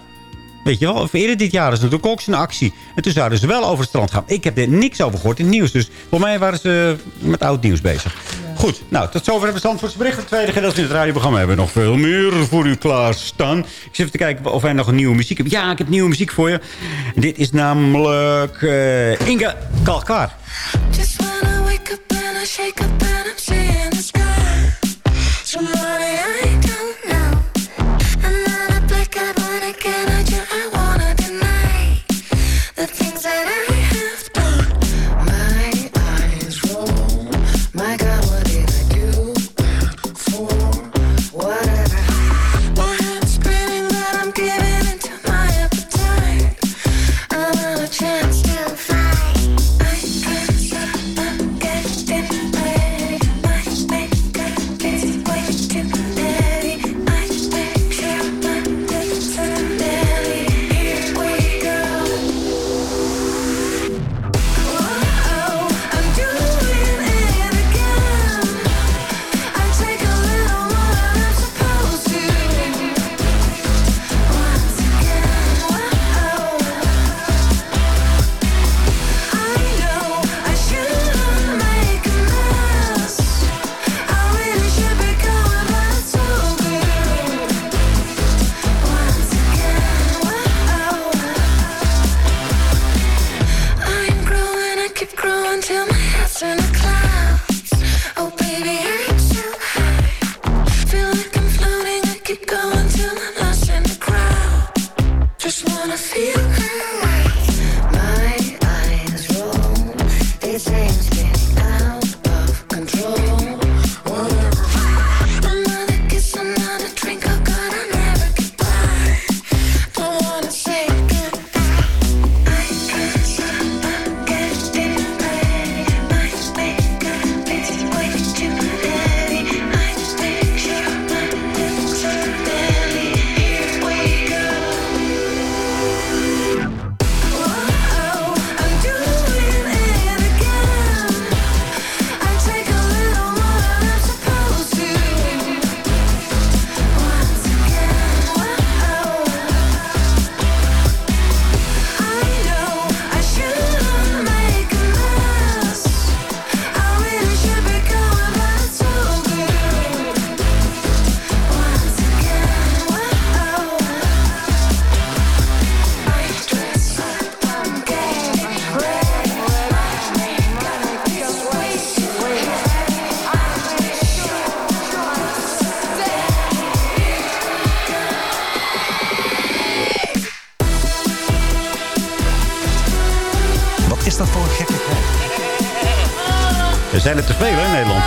Weet je wel, of eerder dit jaar is natuurlijk ook zo'n actie. En toen zouden ze wel over het strand gaan. Ik heb er niks over gehoord in het nieuws. Dus voor mij waren ze met oud nieuws bezig. Goed, nou, tot zover hebben we Zandvoorts bericht. Het tweede gedeelte in het radioprogramma hebben we nog veel meer voor u klaarstaan. Ik zit even te kijken of wij nog een nieuwe muziek hebben. Ja, ik heb nieuwe muziek voor je. Dit is namelijk eh, Inge Kalkar. Just wanna wake up and I shake up and I'm seeing the sky. Somebody I zijn er te veel in Nederland.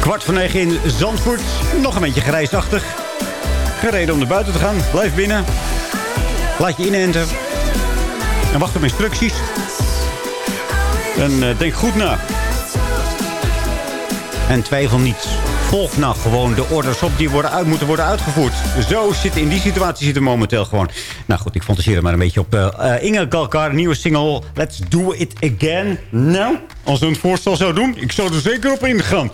Kwart voor negen in Zandvoort. Nog een beetje grijsachtig. Gereden om naar buiten te gaan. Blijf binnen. Laat je inenten. En wacht op instructies. En eh, denk goed na. En twijfel niet. Volg nou gewoon de orders op die worden uit, moeten worden uitgevoerd. Zo zit in die situatie zitten momenteel gewoon. Nou goed, ik fantaseer er maar een beetje op. eh, Inge Kalkar, nieuwe single Let's Do It Again. Nou, als we een voorstel zou doen, ik zou er zeker op ingaan.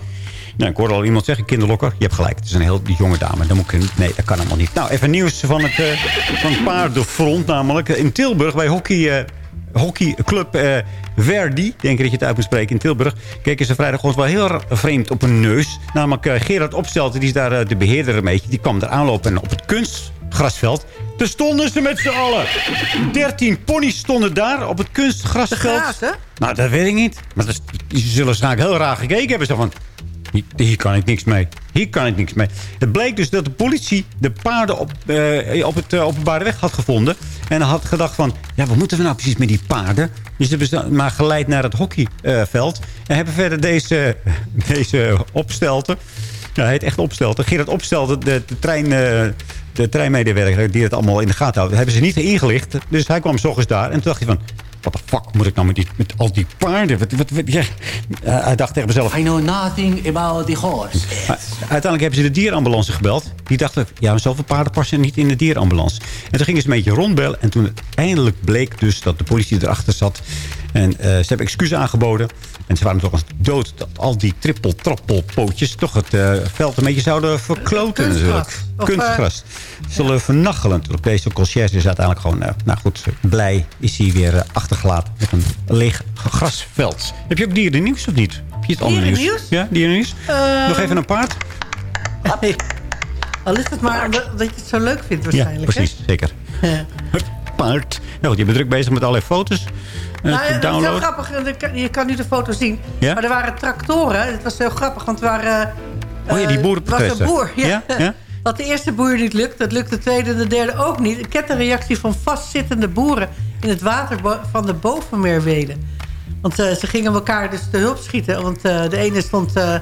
Nou, ik hoorde al iemand zeggen, kinderlokker. Je hebt gelijk, het is een heel jonge dame. Dan moet ik, nee, dat kan allemaal niet. Nou, even nieuws van het, eh, van het paardenfront namelijk. In Tilburg, bij hockey... hockeyclub eh, Verdi, denk ik dat je het uit moet spreken, in Tilburg... keken ze vrijdag gewoon wel heel vreemd op hun neus. Namelijk eh, Gerard Opstelten, die is daar eh, de beheerder een beetje... die kwam daar aanlopen en op het kunstgrasveld... Daar stonden ze met z'n allen. 13 ponies stonden daar op het kunstgrasveld. grazen? Nou, dat weet ik niet. Maar dat die zullen waarschijnlijk heel raar gekeken hebben. Zo van, hier, kan ik niks mee. Hier kan ik niks mee. Het bleek dus dat de politie de paarden op, eh, op het eh, openbare weg had gevonden. En had gedacht van, ja, wat moeten we nou precies met die paarden? Dus hebben ze maar geleid naar het hockeyveld. en hebben verder deze, deze opstelten... Ja, hij heet echt Opstelten. Gerard Opstelten, de, de, trein, eh, de treinmedewerker die het allemaal in de gaten houdt... hebben ze niet ingelicht. Dus hij kwam s ochtends daar en toen dacht hij van... what the fuck moet ik nou met, die, met al die paarden? Wat, wat, wat, ja. Eh, hij dacht tegen mezelf... I know nothing about the horse. Uh, uiteindelijk hebben ze de dierenambulance gebeld. Die dachten, ja, maar zoveel paarden passen niet in de dierenambulance. En toen gingen ze een beetje rondbellen. En toen uiteindelijk bleek dus dat de politie erachter zat. En uh, ze hebben excuses aangeboden. En ze waren toch als dood dat al die trippel-trappelpootjes... toch het uh, veld een beetje zouden verkloten natuurlijk. Of, Kunstgras. Zullen vernachelen natuurlijk. Deze conciërge is uiteindelijk gewoon... nou goed, blij is hij weer achtergelaten met een leeg grasveld. Heb je ook dierennieuws of niet? Heb je het andere nieuws? Dierennieuws? Ja, dierennieuws. Uh, Nog even een paard. Al is het maar dat je het zo leuk vindt waarschijnlijk. Ja, precies. Hè? Zeker. Ja. Paard. Nou goed, je bent druk bezig met allerlei foto's. Uh, nou, dat is heel grappig. Je kan nu de foto zien. Ja? Maar er waren tractoren. Het was heel grappig, want er waren... oh ja, die boerenprotesten. was een boer, ja. ja? ja? Wat de eerste boer niet lukt, dat lukt de tweede en de derde ook niet. Een kettingreactie van vastzittende boeren... in het water van de bovenmeerwelen. Want uh, ze gingen elkaar dus te hulp schieten. Want uh, de ene stond, uh,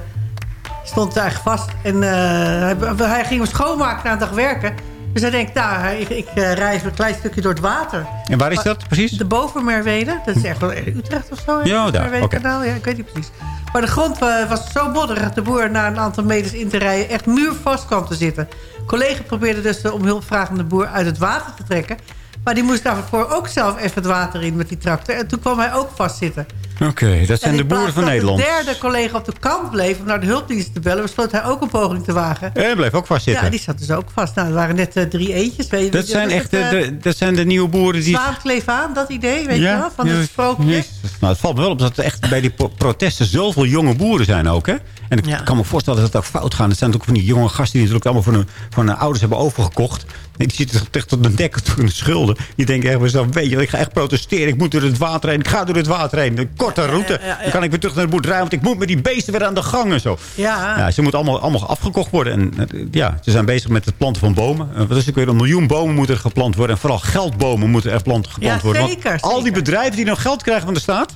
stond eigenlijk vast. En hij, hij, ging hem schoonmaken na een dag werken. Dus hij denkt, nou, ik, ik rij even een klein stukje door het water. En waar is dat precies? De Bovenmeerweden. Dat is echt wel Utrecht of zo. Ja, daar. Okay. Ja, ik weet niet precies. Maar de grond was zo modderig dat de boer na een aantal meters in te rijden... echt muurvast kwam te zitten. Collega probeerde dus de om hulp vragende boer uit het water te trekken. Maar die moest daarvoor ook zelf even het water in met die tractor. En toen kwam hij ook vastzitten. Oké, okay, dat zijn de boeren van Nederland. de derde collega op de kant bleef om naar de hulpdienst te bellen... besloot hij ook een poging te wagen. En hij bleef ook vastzitten. Ja, die zat dus ook vast. Nou, er waren net uh, drie eentjes. Weet je, dat, zijn echt het, uh, de, dat zijn de nieuwe boeren die... Zwaan kleef aan, dat idee, weet ja, je wel? Van ja, het sprookje. Yes. Nou, het valt me wel op dat er echt bij die protesten zoveel jonge boeren zijn ook, hè? En ik ja. kan me voorstellen dat het ook fout gaat. Het zijn natuurlijk van die jonge gasten die natuurlijk allemaal van hun, van hun ouders hebben overgekocht. En die zitten echt tot de nek toe in de schulden. Die denken echt, weet je, ik ga echt protesteren. Ik moet door het water heen. Ik ga door het water heen. Korte route. Dan kan ik weer terug naar de boerderij. Want ik moet met die beesten weer aan de gang en zo. Ja. ze moeten allemaal, allemaal afgekocht worden. En ja, ze zijn bezig met het planten van bomen. Wat is het weer? Een miljoen bomen moeten er geplant worden. En vooral geldbomen moeten er plant, geplant worden. Zeker, Want al die bedrijven die nog geld krijgen van de staat...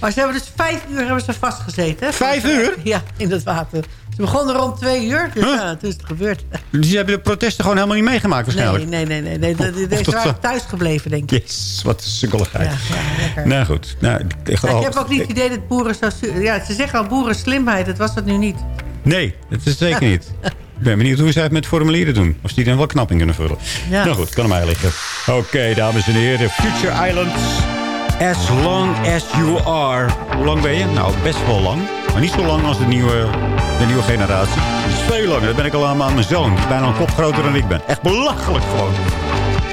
Maar ze hebben dus vijf uur hebben ze vastgezeten. Hè? Vijf uur? Ja, in het water. Ze begonnen rond twee uur, dus huh? ja, toen is het gebeurd. Dus je hebt de protesten gewoon helemaal niet meegemaakt waarschijnlijk? Nee, nee, nee. nee, nee. De, deze waren thuis gebleven, denk ik. Yes, wat sukkeligheid. Ja. Nou goed. Nou, ik, nou, ik heb ook niet het idee dat boeren zo... Ja, ze zeggen al boeren slimheid, dat was dat nu niet. Nee, dat is zeker niet. Ik ben benieuwd hoe zij het met formulieren doen. Of ze die dan wel knapping kunnen vullen. Ja. Nou goed, kan aan mij liggen. Oké, okay, dames en heren. Future Islands. As long as you are. Hoe lang ben je? Nou, best wel lang. Maar niet zo lang als de nieuwe, de nieuwe generatie. Dus veel langer. Dat ben ik al aan mijn zoon. Is bijna een kop groter dan ik ben. Echt belachelijk gewoon.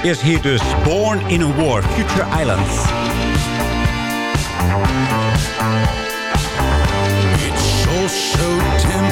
Eerst hier dus. Born in a War. Future Islands. It's so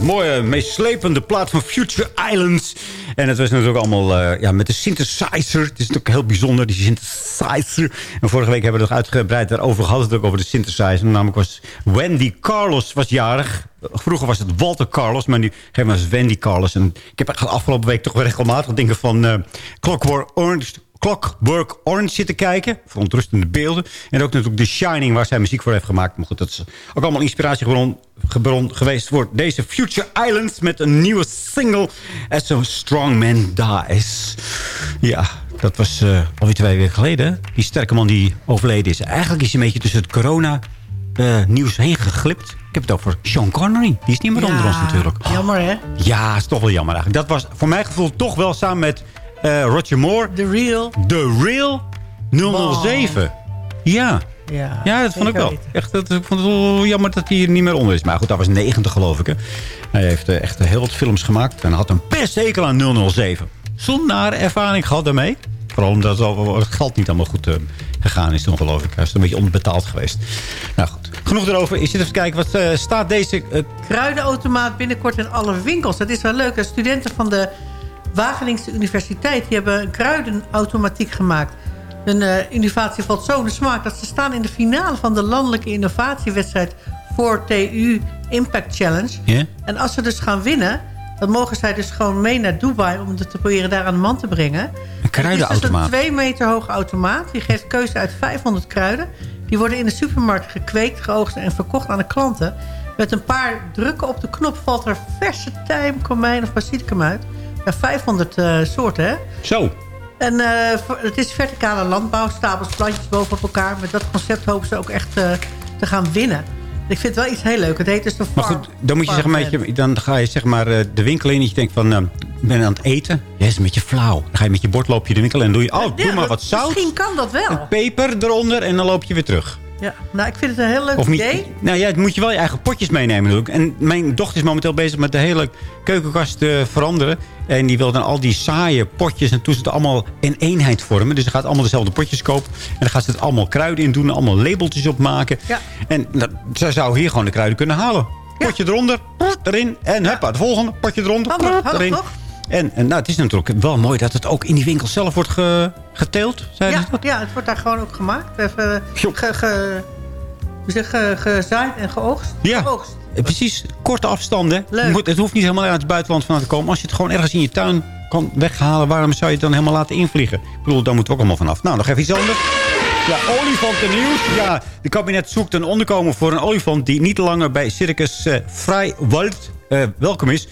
Mooie, meeslepende plaat van Future Islands. En het was natuurlijk allemaal eh, ja, met de synthesizer. Het is natuurlijk heel bijzonder, die synthesizer. En vorige week hebben we nog uitgebreid daarover gehad. Het ook over de synthesizer. Namelijk was Wendy Carlos was jarig. Vroeger was het Walter Carlos, maar nu geven we Wendy Carlos. En ik heb afgelopen week toch wel regelmatig dingen van eh, Clockwork Orange... Clockwork Orange zitten kijken. Verontrustende beelden. En ook natuurlijk The Shining, waar zij muziek voor heeft gemaakt. Maar goed, dat is ook allemaal inspiratiebron bron geweest voor deze Future Islands... met een nieuwe single, As a Strong Man Dies. Ja, dat was eh, alweer twee weken geleden. Die sterke man die overleden is. Eigenlijk is hij een beetje tussen het corona... eh, nieuws heen geglipt. Ik heb het over Sean Connery. Die is niet meer onder ons natuurlijk. Jammer, hè? Ja, is toch wel jammer eigenlijk. Dat was voor mijn gevoel toch wel samen met Roger Moore. The Real. The Real 007. Ja. Ja, Ja, dat vond ik wel. Echt, dat, ik vond het wel jammer dat hij er niet meer onder is. Maar goed, dat was 90 geloof ik. Hè. Hij heeft eh, echt heel wat films gemaakt. En had een pestzekel aan 007. Zo'n nare ervaring gehad daarmee. Vooral omdat het geld niet allemaal goed eh, gegaan is toen, geloof ik. Hij is een beetje onderbetaald geweest. Nou goed, genoeg erover. Ik zit even te kijken, wat eh, staat deze... eh, Kruidenautomaat binnenkort in alle winkels. Dat is wel leuk. De studenten van de Wageningse Universiteit... die hebben een kruidenautomatiek gemaakt. Hun eh, innovatie valt zo in de smaak... dat ze staan in de finale van de landelijke innovatiewedstrijd... voor TU Impact Challenge. En als ze dus gaan winnen... dan mogen zij dus gewoon mee naar Dubai... om het te proberen daar aan de man te brengen. Een kruidenautomaat. Het is dus een twee meter hoge automaat. Die geeft keuze uit 500 kruiden. Die worden in de supermarkt gekweekt, geoogst en verkocht aan de klanten. Met een paar drukken op de knop valt er verse tijm, komijn of basilicum uit. Ja, 500 eh, soorten, hè? Zo. En eh, het is verticale landbouw, stapels plantjes bovenop elkaar. Met dat concept hopen ze ook echt eh, te gaan winnen. Ik vind het wel iets heel leuk. Het heet dus de Maar farm- goed, dan, moet je band. beetje, dan ga je zeg maar de winkel in en je denkt van... ik ben aan het eten. Ja, dat is een beetje flauw. Dan ga je met je bord loop je de winkel in en doe je... Oh, Ja, doe maar wat zout, Misschien kan dat wel. peper eronder en dan loop je weer terug. Ja, nou, ik vind het een heel leuk Of niet, idee. nou ja, het moet je wel je eigen potjes meenemen natuurlijk. En mijn dochter is momenteel bezig met de hele keukenkast te veranderen. En die wil dan al die saaie potjes en toezetten allemaal in eenheid vormen. Dus ze gaat allemaal dezelfde potjes kopen. En dan gaat ze het allemaal kruiden in doen. Allemaal labeltjes op maken. Ja. En dat, ze zou hier gewoon de kruiden kunnen halen. Potje eronder, erin. En huppa, de volgende. Potje eronder, Handig, handig erin. toch? En, en nou, het is natuurlijk wel mooi dat het ook in die winkel zelf wordt ge- geteeld. Ja, dat? ja, het wordt daar gewoon ook gemaakt. Even ge, gezaaid en geoogst. Ja, Geoogst. eh, precies. Korte afstanden. Leuk. Het hoeft niet helemaal uit het buitenland vandaan te komen. Als je het gewoon ergens in je tuin kan weghalen... waarom zou je het dan helemaal laten invliegen? Ik bedoel, daar moeten we ook allemaal vanaf. Nou, nog even iets anders. Ja, olifantennieuws. Ja, de kabinet zoekt een onderkomen voor een olifant... die niet langer bij Circus eh Vrijwald eh welkom is.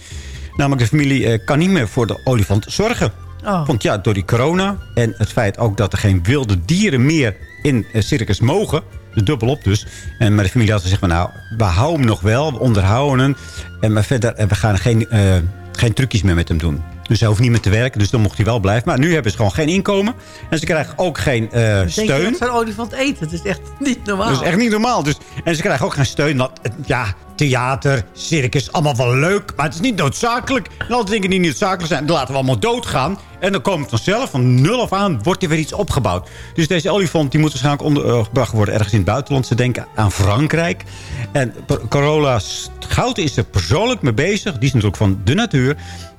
Namelijk de familie eh, kan niet meer voor de olifant zorgen. Oh. Want ja, door die corona en het feit ook dat er geen wilde dieren meer in eh, circus mogen. Dus dubbelop dus. En maar de familie had gezegd van nou, we houden hem nog wel, we onderhouden hem. En maar verder, en we gaan geen, eh, geen trucjes meer met hem doen. Dus hij hoeft niet meer te werken, dus dan mocht hij wel blijven. Maar nu hebben ze gewoon geen inkomen. En ze krijgen ook geen eh, Denk je steun. dat zo'n olifant eten? Het is echt niet normaal. Dat is echt niet normaal. Dus, en ze krijgen ook geen steun. Eh, ja, theater, circus, allemaal wel leuk. Maar het is niet noodzakelijk. En al die dingen die niet noodzakelijk zijn, dan laten we allemaal doodgaan. En dan komt het vanzelf, van nul af aan, wordt er weer iets opgebouwd. Dus deze olifant die moet waarschijnlijk ondergebracht worden ergens in het buitenland. Ze denken aan Frankrijk. En Corolla Goud is er persoonlijk mee bezig. Die is natuurlijk van de natuur.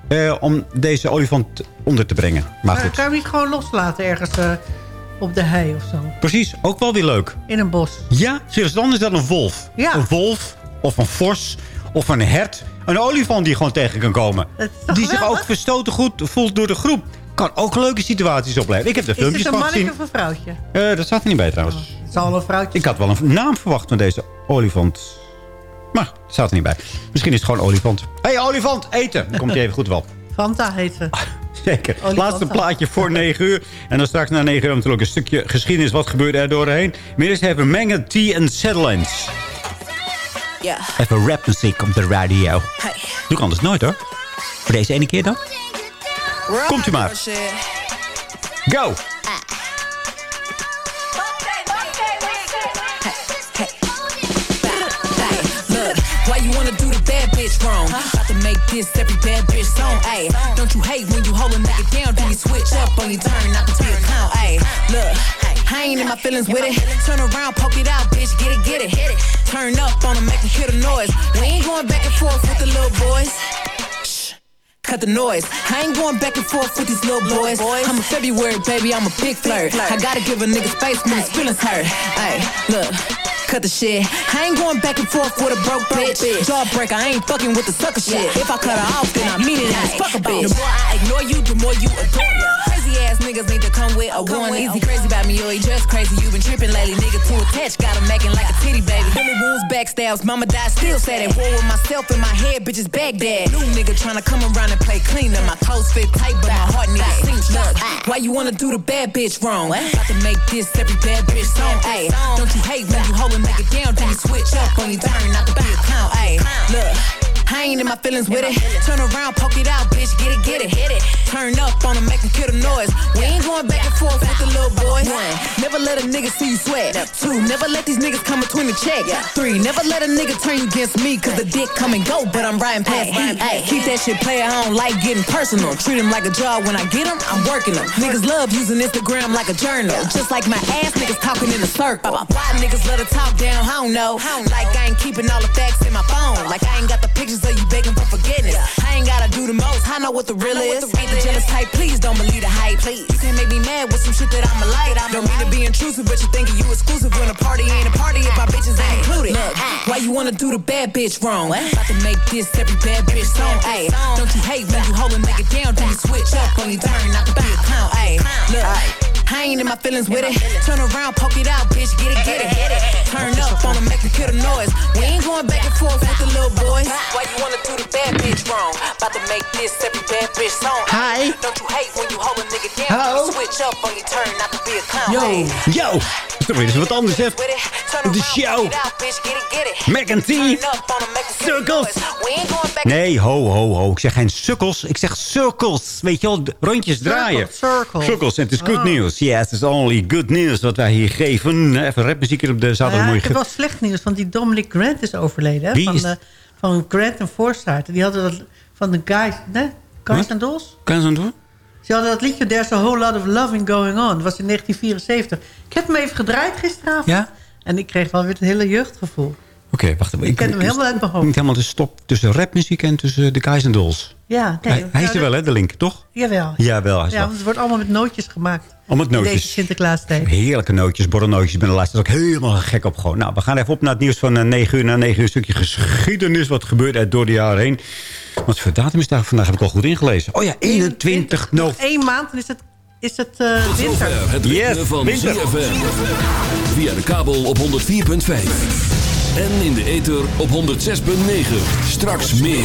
eh, om deze olifant onder te brengen. Maar Maar goed, kan je hem niet gewoon loslaten ergens eh, op de hei of zo? precies. Ook wel weer leuk. In een bos. Ja, serieus, dan is dat een wolf. Ja. Een wolf, of een vos, of een hert. Een olifant die gewoon tegen kan komen. Is Die zich ook verstoten goed voelt door de groep. Kan ook leuke situaties opleveren. Ik heb de Is filmpjes het een van gezien. mannetje of een vrouwtje? Eh, dat staat er niet bij trouwens. Het zal een vrouwtje Ik had wel een naam verwacht van deze olifant. Maar dat staat er niet bij. Misschien is het gewoon olifant. Hé, hey, olifant, eten! Dan komt hij even goed wel. Fanta heet ze. Zeker. Olifant. Laatste plaatje voor 9 uur. En dan straks na 9 uur natuurlijk een stukje geschiedenis. Wat gebeurde er doorheen? Eerst even Mengen T en Settlers. Yeah. Even rapmuziek op de radio. Hey. Doe ik anders nooit hoor. Voor deze ene keer dan. Komt u maar. Go! To make this every bad bitch song. Ayy, don't you hate when you hold a nigga down? Then you switch up on you turn not to be a. Ayy, look, I ain't in my feelings with it. Turn around, poke it out, bitch, get it, get it. Turn up on them, make them hear the noise. We ain't going back and forth with the little boys. Shh, Cut the noise. I ain't going back and forth with these little boys. I'm a February baby, I'm a big flirt. I gotta give a nigga space when his feelings hurt. Hey, look. Cut the shit. I ain't going back and forth with a broke bitch. Jawbreaker, I ain't fucking with the sucker shit. If I cut her off, then I mean it as fuck a bitch. The more I ignore you, the more you adore me. Ass niggas need to come with a one. Easy crazy about me, yo, he just crazy. You been tripping lately, nigga too attached. Got him acting like a titty baby. Bullet wounds, backstabs, mama died, still sad at war with myself in my head, bitches Baghdad. New nigga tryna come around and play cleaner. My clothes fit tight, but my heart needs a cinch. Look, why you wanna do the bad bitch wrong? About to make this every bad bitch song. Ayy, don't you hate when you hold a nigga down, then you switch up on you turn not to be a clown. Ayy, look. I ain't in my feelings with it. Turn around, poke it out, bitch, get it, get it. Hit it. Turn up on them, make them kill the noise. We ain't going back and forth with the little boys. One, never let a nigga see you sweat. Two, never let these niggas come between the check. Three, never let a nigga turn you against me, cause the dick come and go, but I'm riding past heat. Ay, keep that shit player, I don't like getting personal. Treat him like a job, when I get him, I'm working them. Niggas love using Instagram like a journal. Just like my ass niggas talking in a circle. Why niggas let her talk down, I don't know. Like I ain't keeping all the facts in my phone. Like I ain't got the pictures of you begging for forgiveness. I ain't gotta do the most, I know what the real is. Ain't the jealous type, please don't believe the hype. Please. You can't make me mad with some shit that I'm a light. I don't mean to be intrusive, but you thinking you exclusive when a party ain't a party if my bitches ain't included. Look, why you wanna do the bad bitch wrong? About to make this every bad bitch song. Ayy, don't you hate when you hold a nigga down, then you switch up on you turn not to be a clown. Ayy, look. I ain't in my feelings with it. Turn around, poke it out, bitch, get it, get it. Turn up on them, make them kill the noise. We ain't going back and forth with the little boys. Why you wanna do the bad bitch wrong? About to make this every bad bitch song. Hi. Don't you hate when you hold a nigga down? Hello. Switch up on your turn not to be a clown. Yo, yo. Is toch weer eens wat anders, hè? De show. Mac and T. Circles. Nee, ho, ho, ho. Ik zeg geen sukkels. Ik zeg circles. Weet je wel, rondjes draaien. circles. Circles. En het is good Oh. News. Yes, it is only good news wat wij hier geven. Even rapmuziek hier op de Nou zaterdag. ja, ik ge- wel slecht nieuws, want die Dominic Grant is overleden. Wie van, is- eh, van Grant en Forsyth. Die hadden dat van de Guys, nee? Guys and Dolls? Ze hadden dat liedje There's a Whole Lot of Loving Going On. Dat was in 1974. Ik heb hem even gedraaid gisteravond. Ja? En ik kreeg wel weer het hele jeugdgevoel. Oké, wacht even. Ik ken hem helemaal uit mijn hoofd. Niet helemaal de stop tussen rapmuziek en tussen de Guys and Dolls. Ja, nee, hij, hij is er wel, hè, de link, toch? Jawel. Jawel, hij is Ja, wel. want het wordt allemaal met nootjes gemaakt. Om het In Deze nootjes. Sinterklaastijd. Heerlijke nootjes, borrelnootjes. Ik ben de laatste tijd ook helemaal gek op gewoon. Nou, we gaan even op naar het nieuws van eh, 9 uur. Na 9 uur een stukje geschiedenis. Wat gebeurde er door de jaren heen. Wat voor datum is daar? Vandaag heb ik al goed ingelezen. Oh ja, 21 Nog november. één maand en is het, is het eh, winter. Het ritme Yes, van winter. ZFM. Via de kabel op 104.5. En in de ether op 106.9. Straks meer.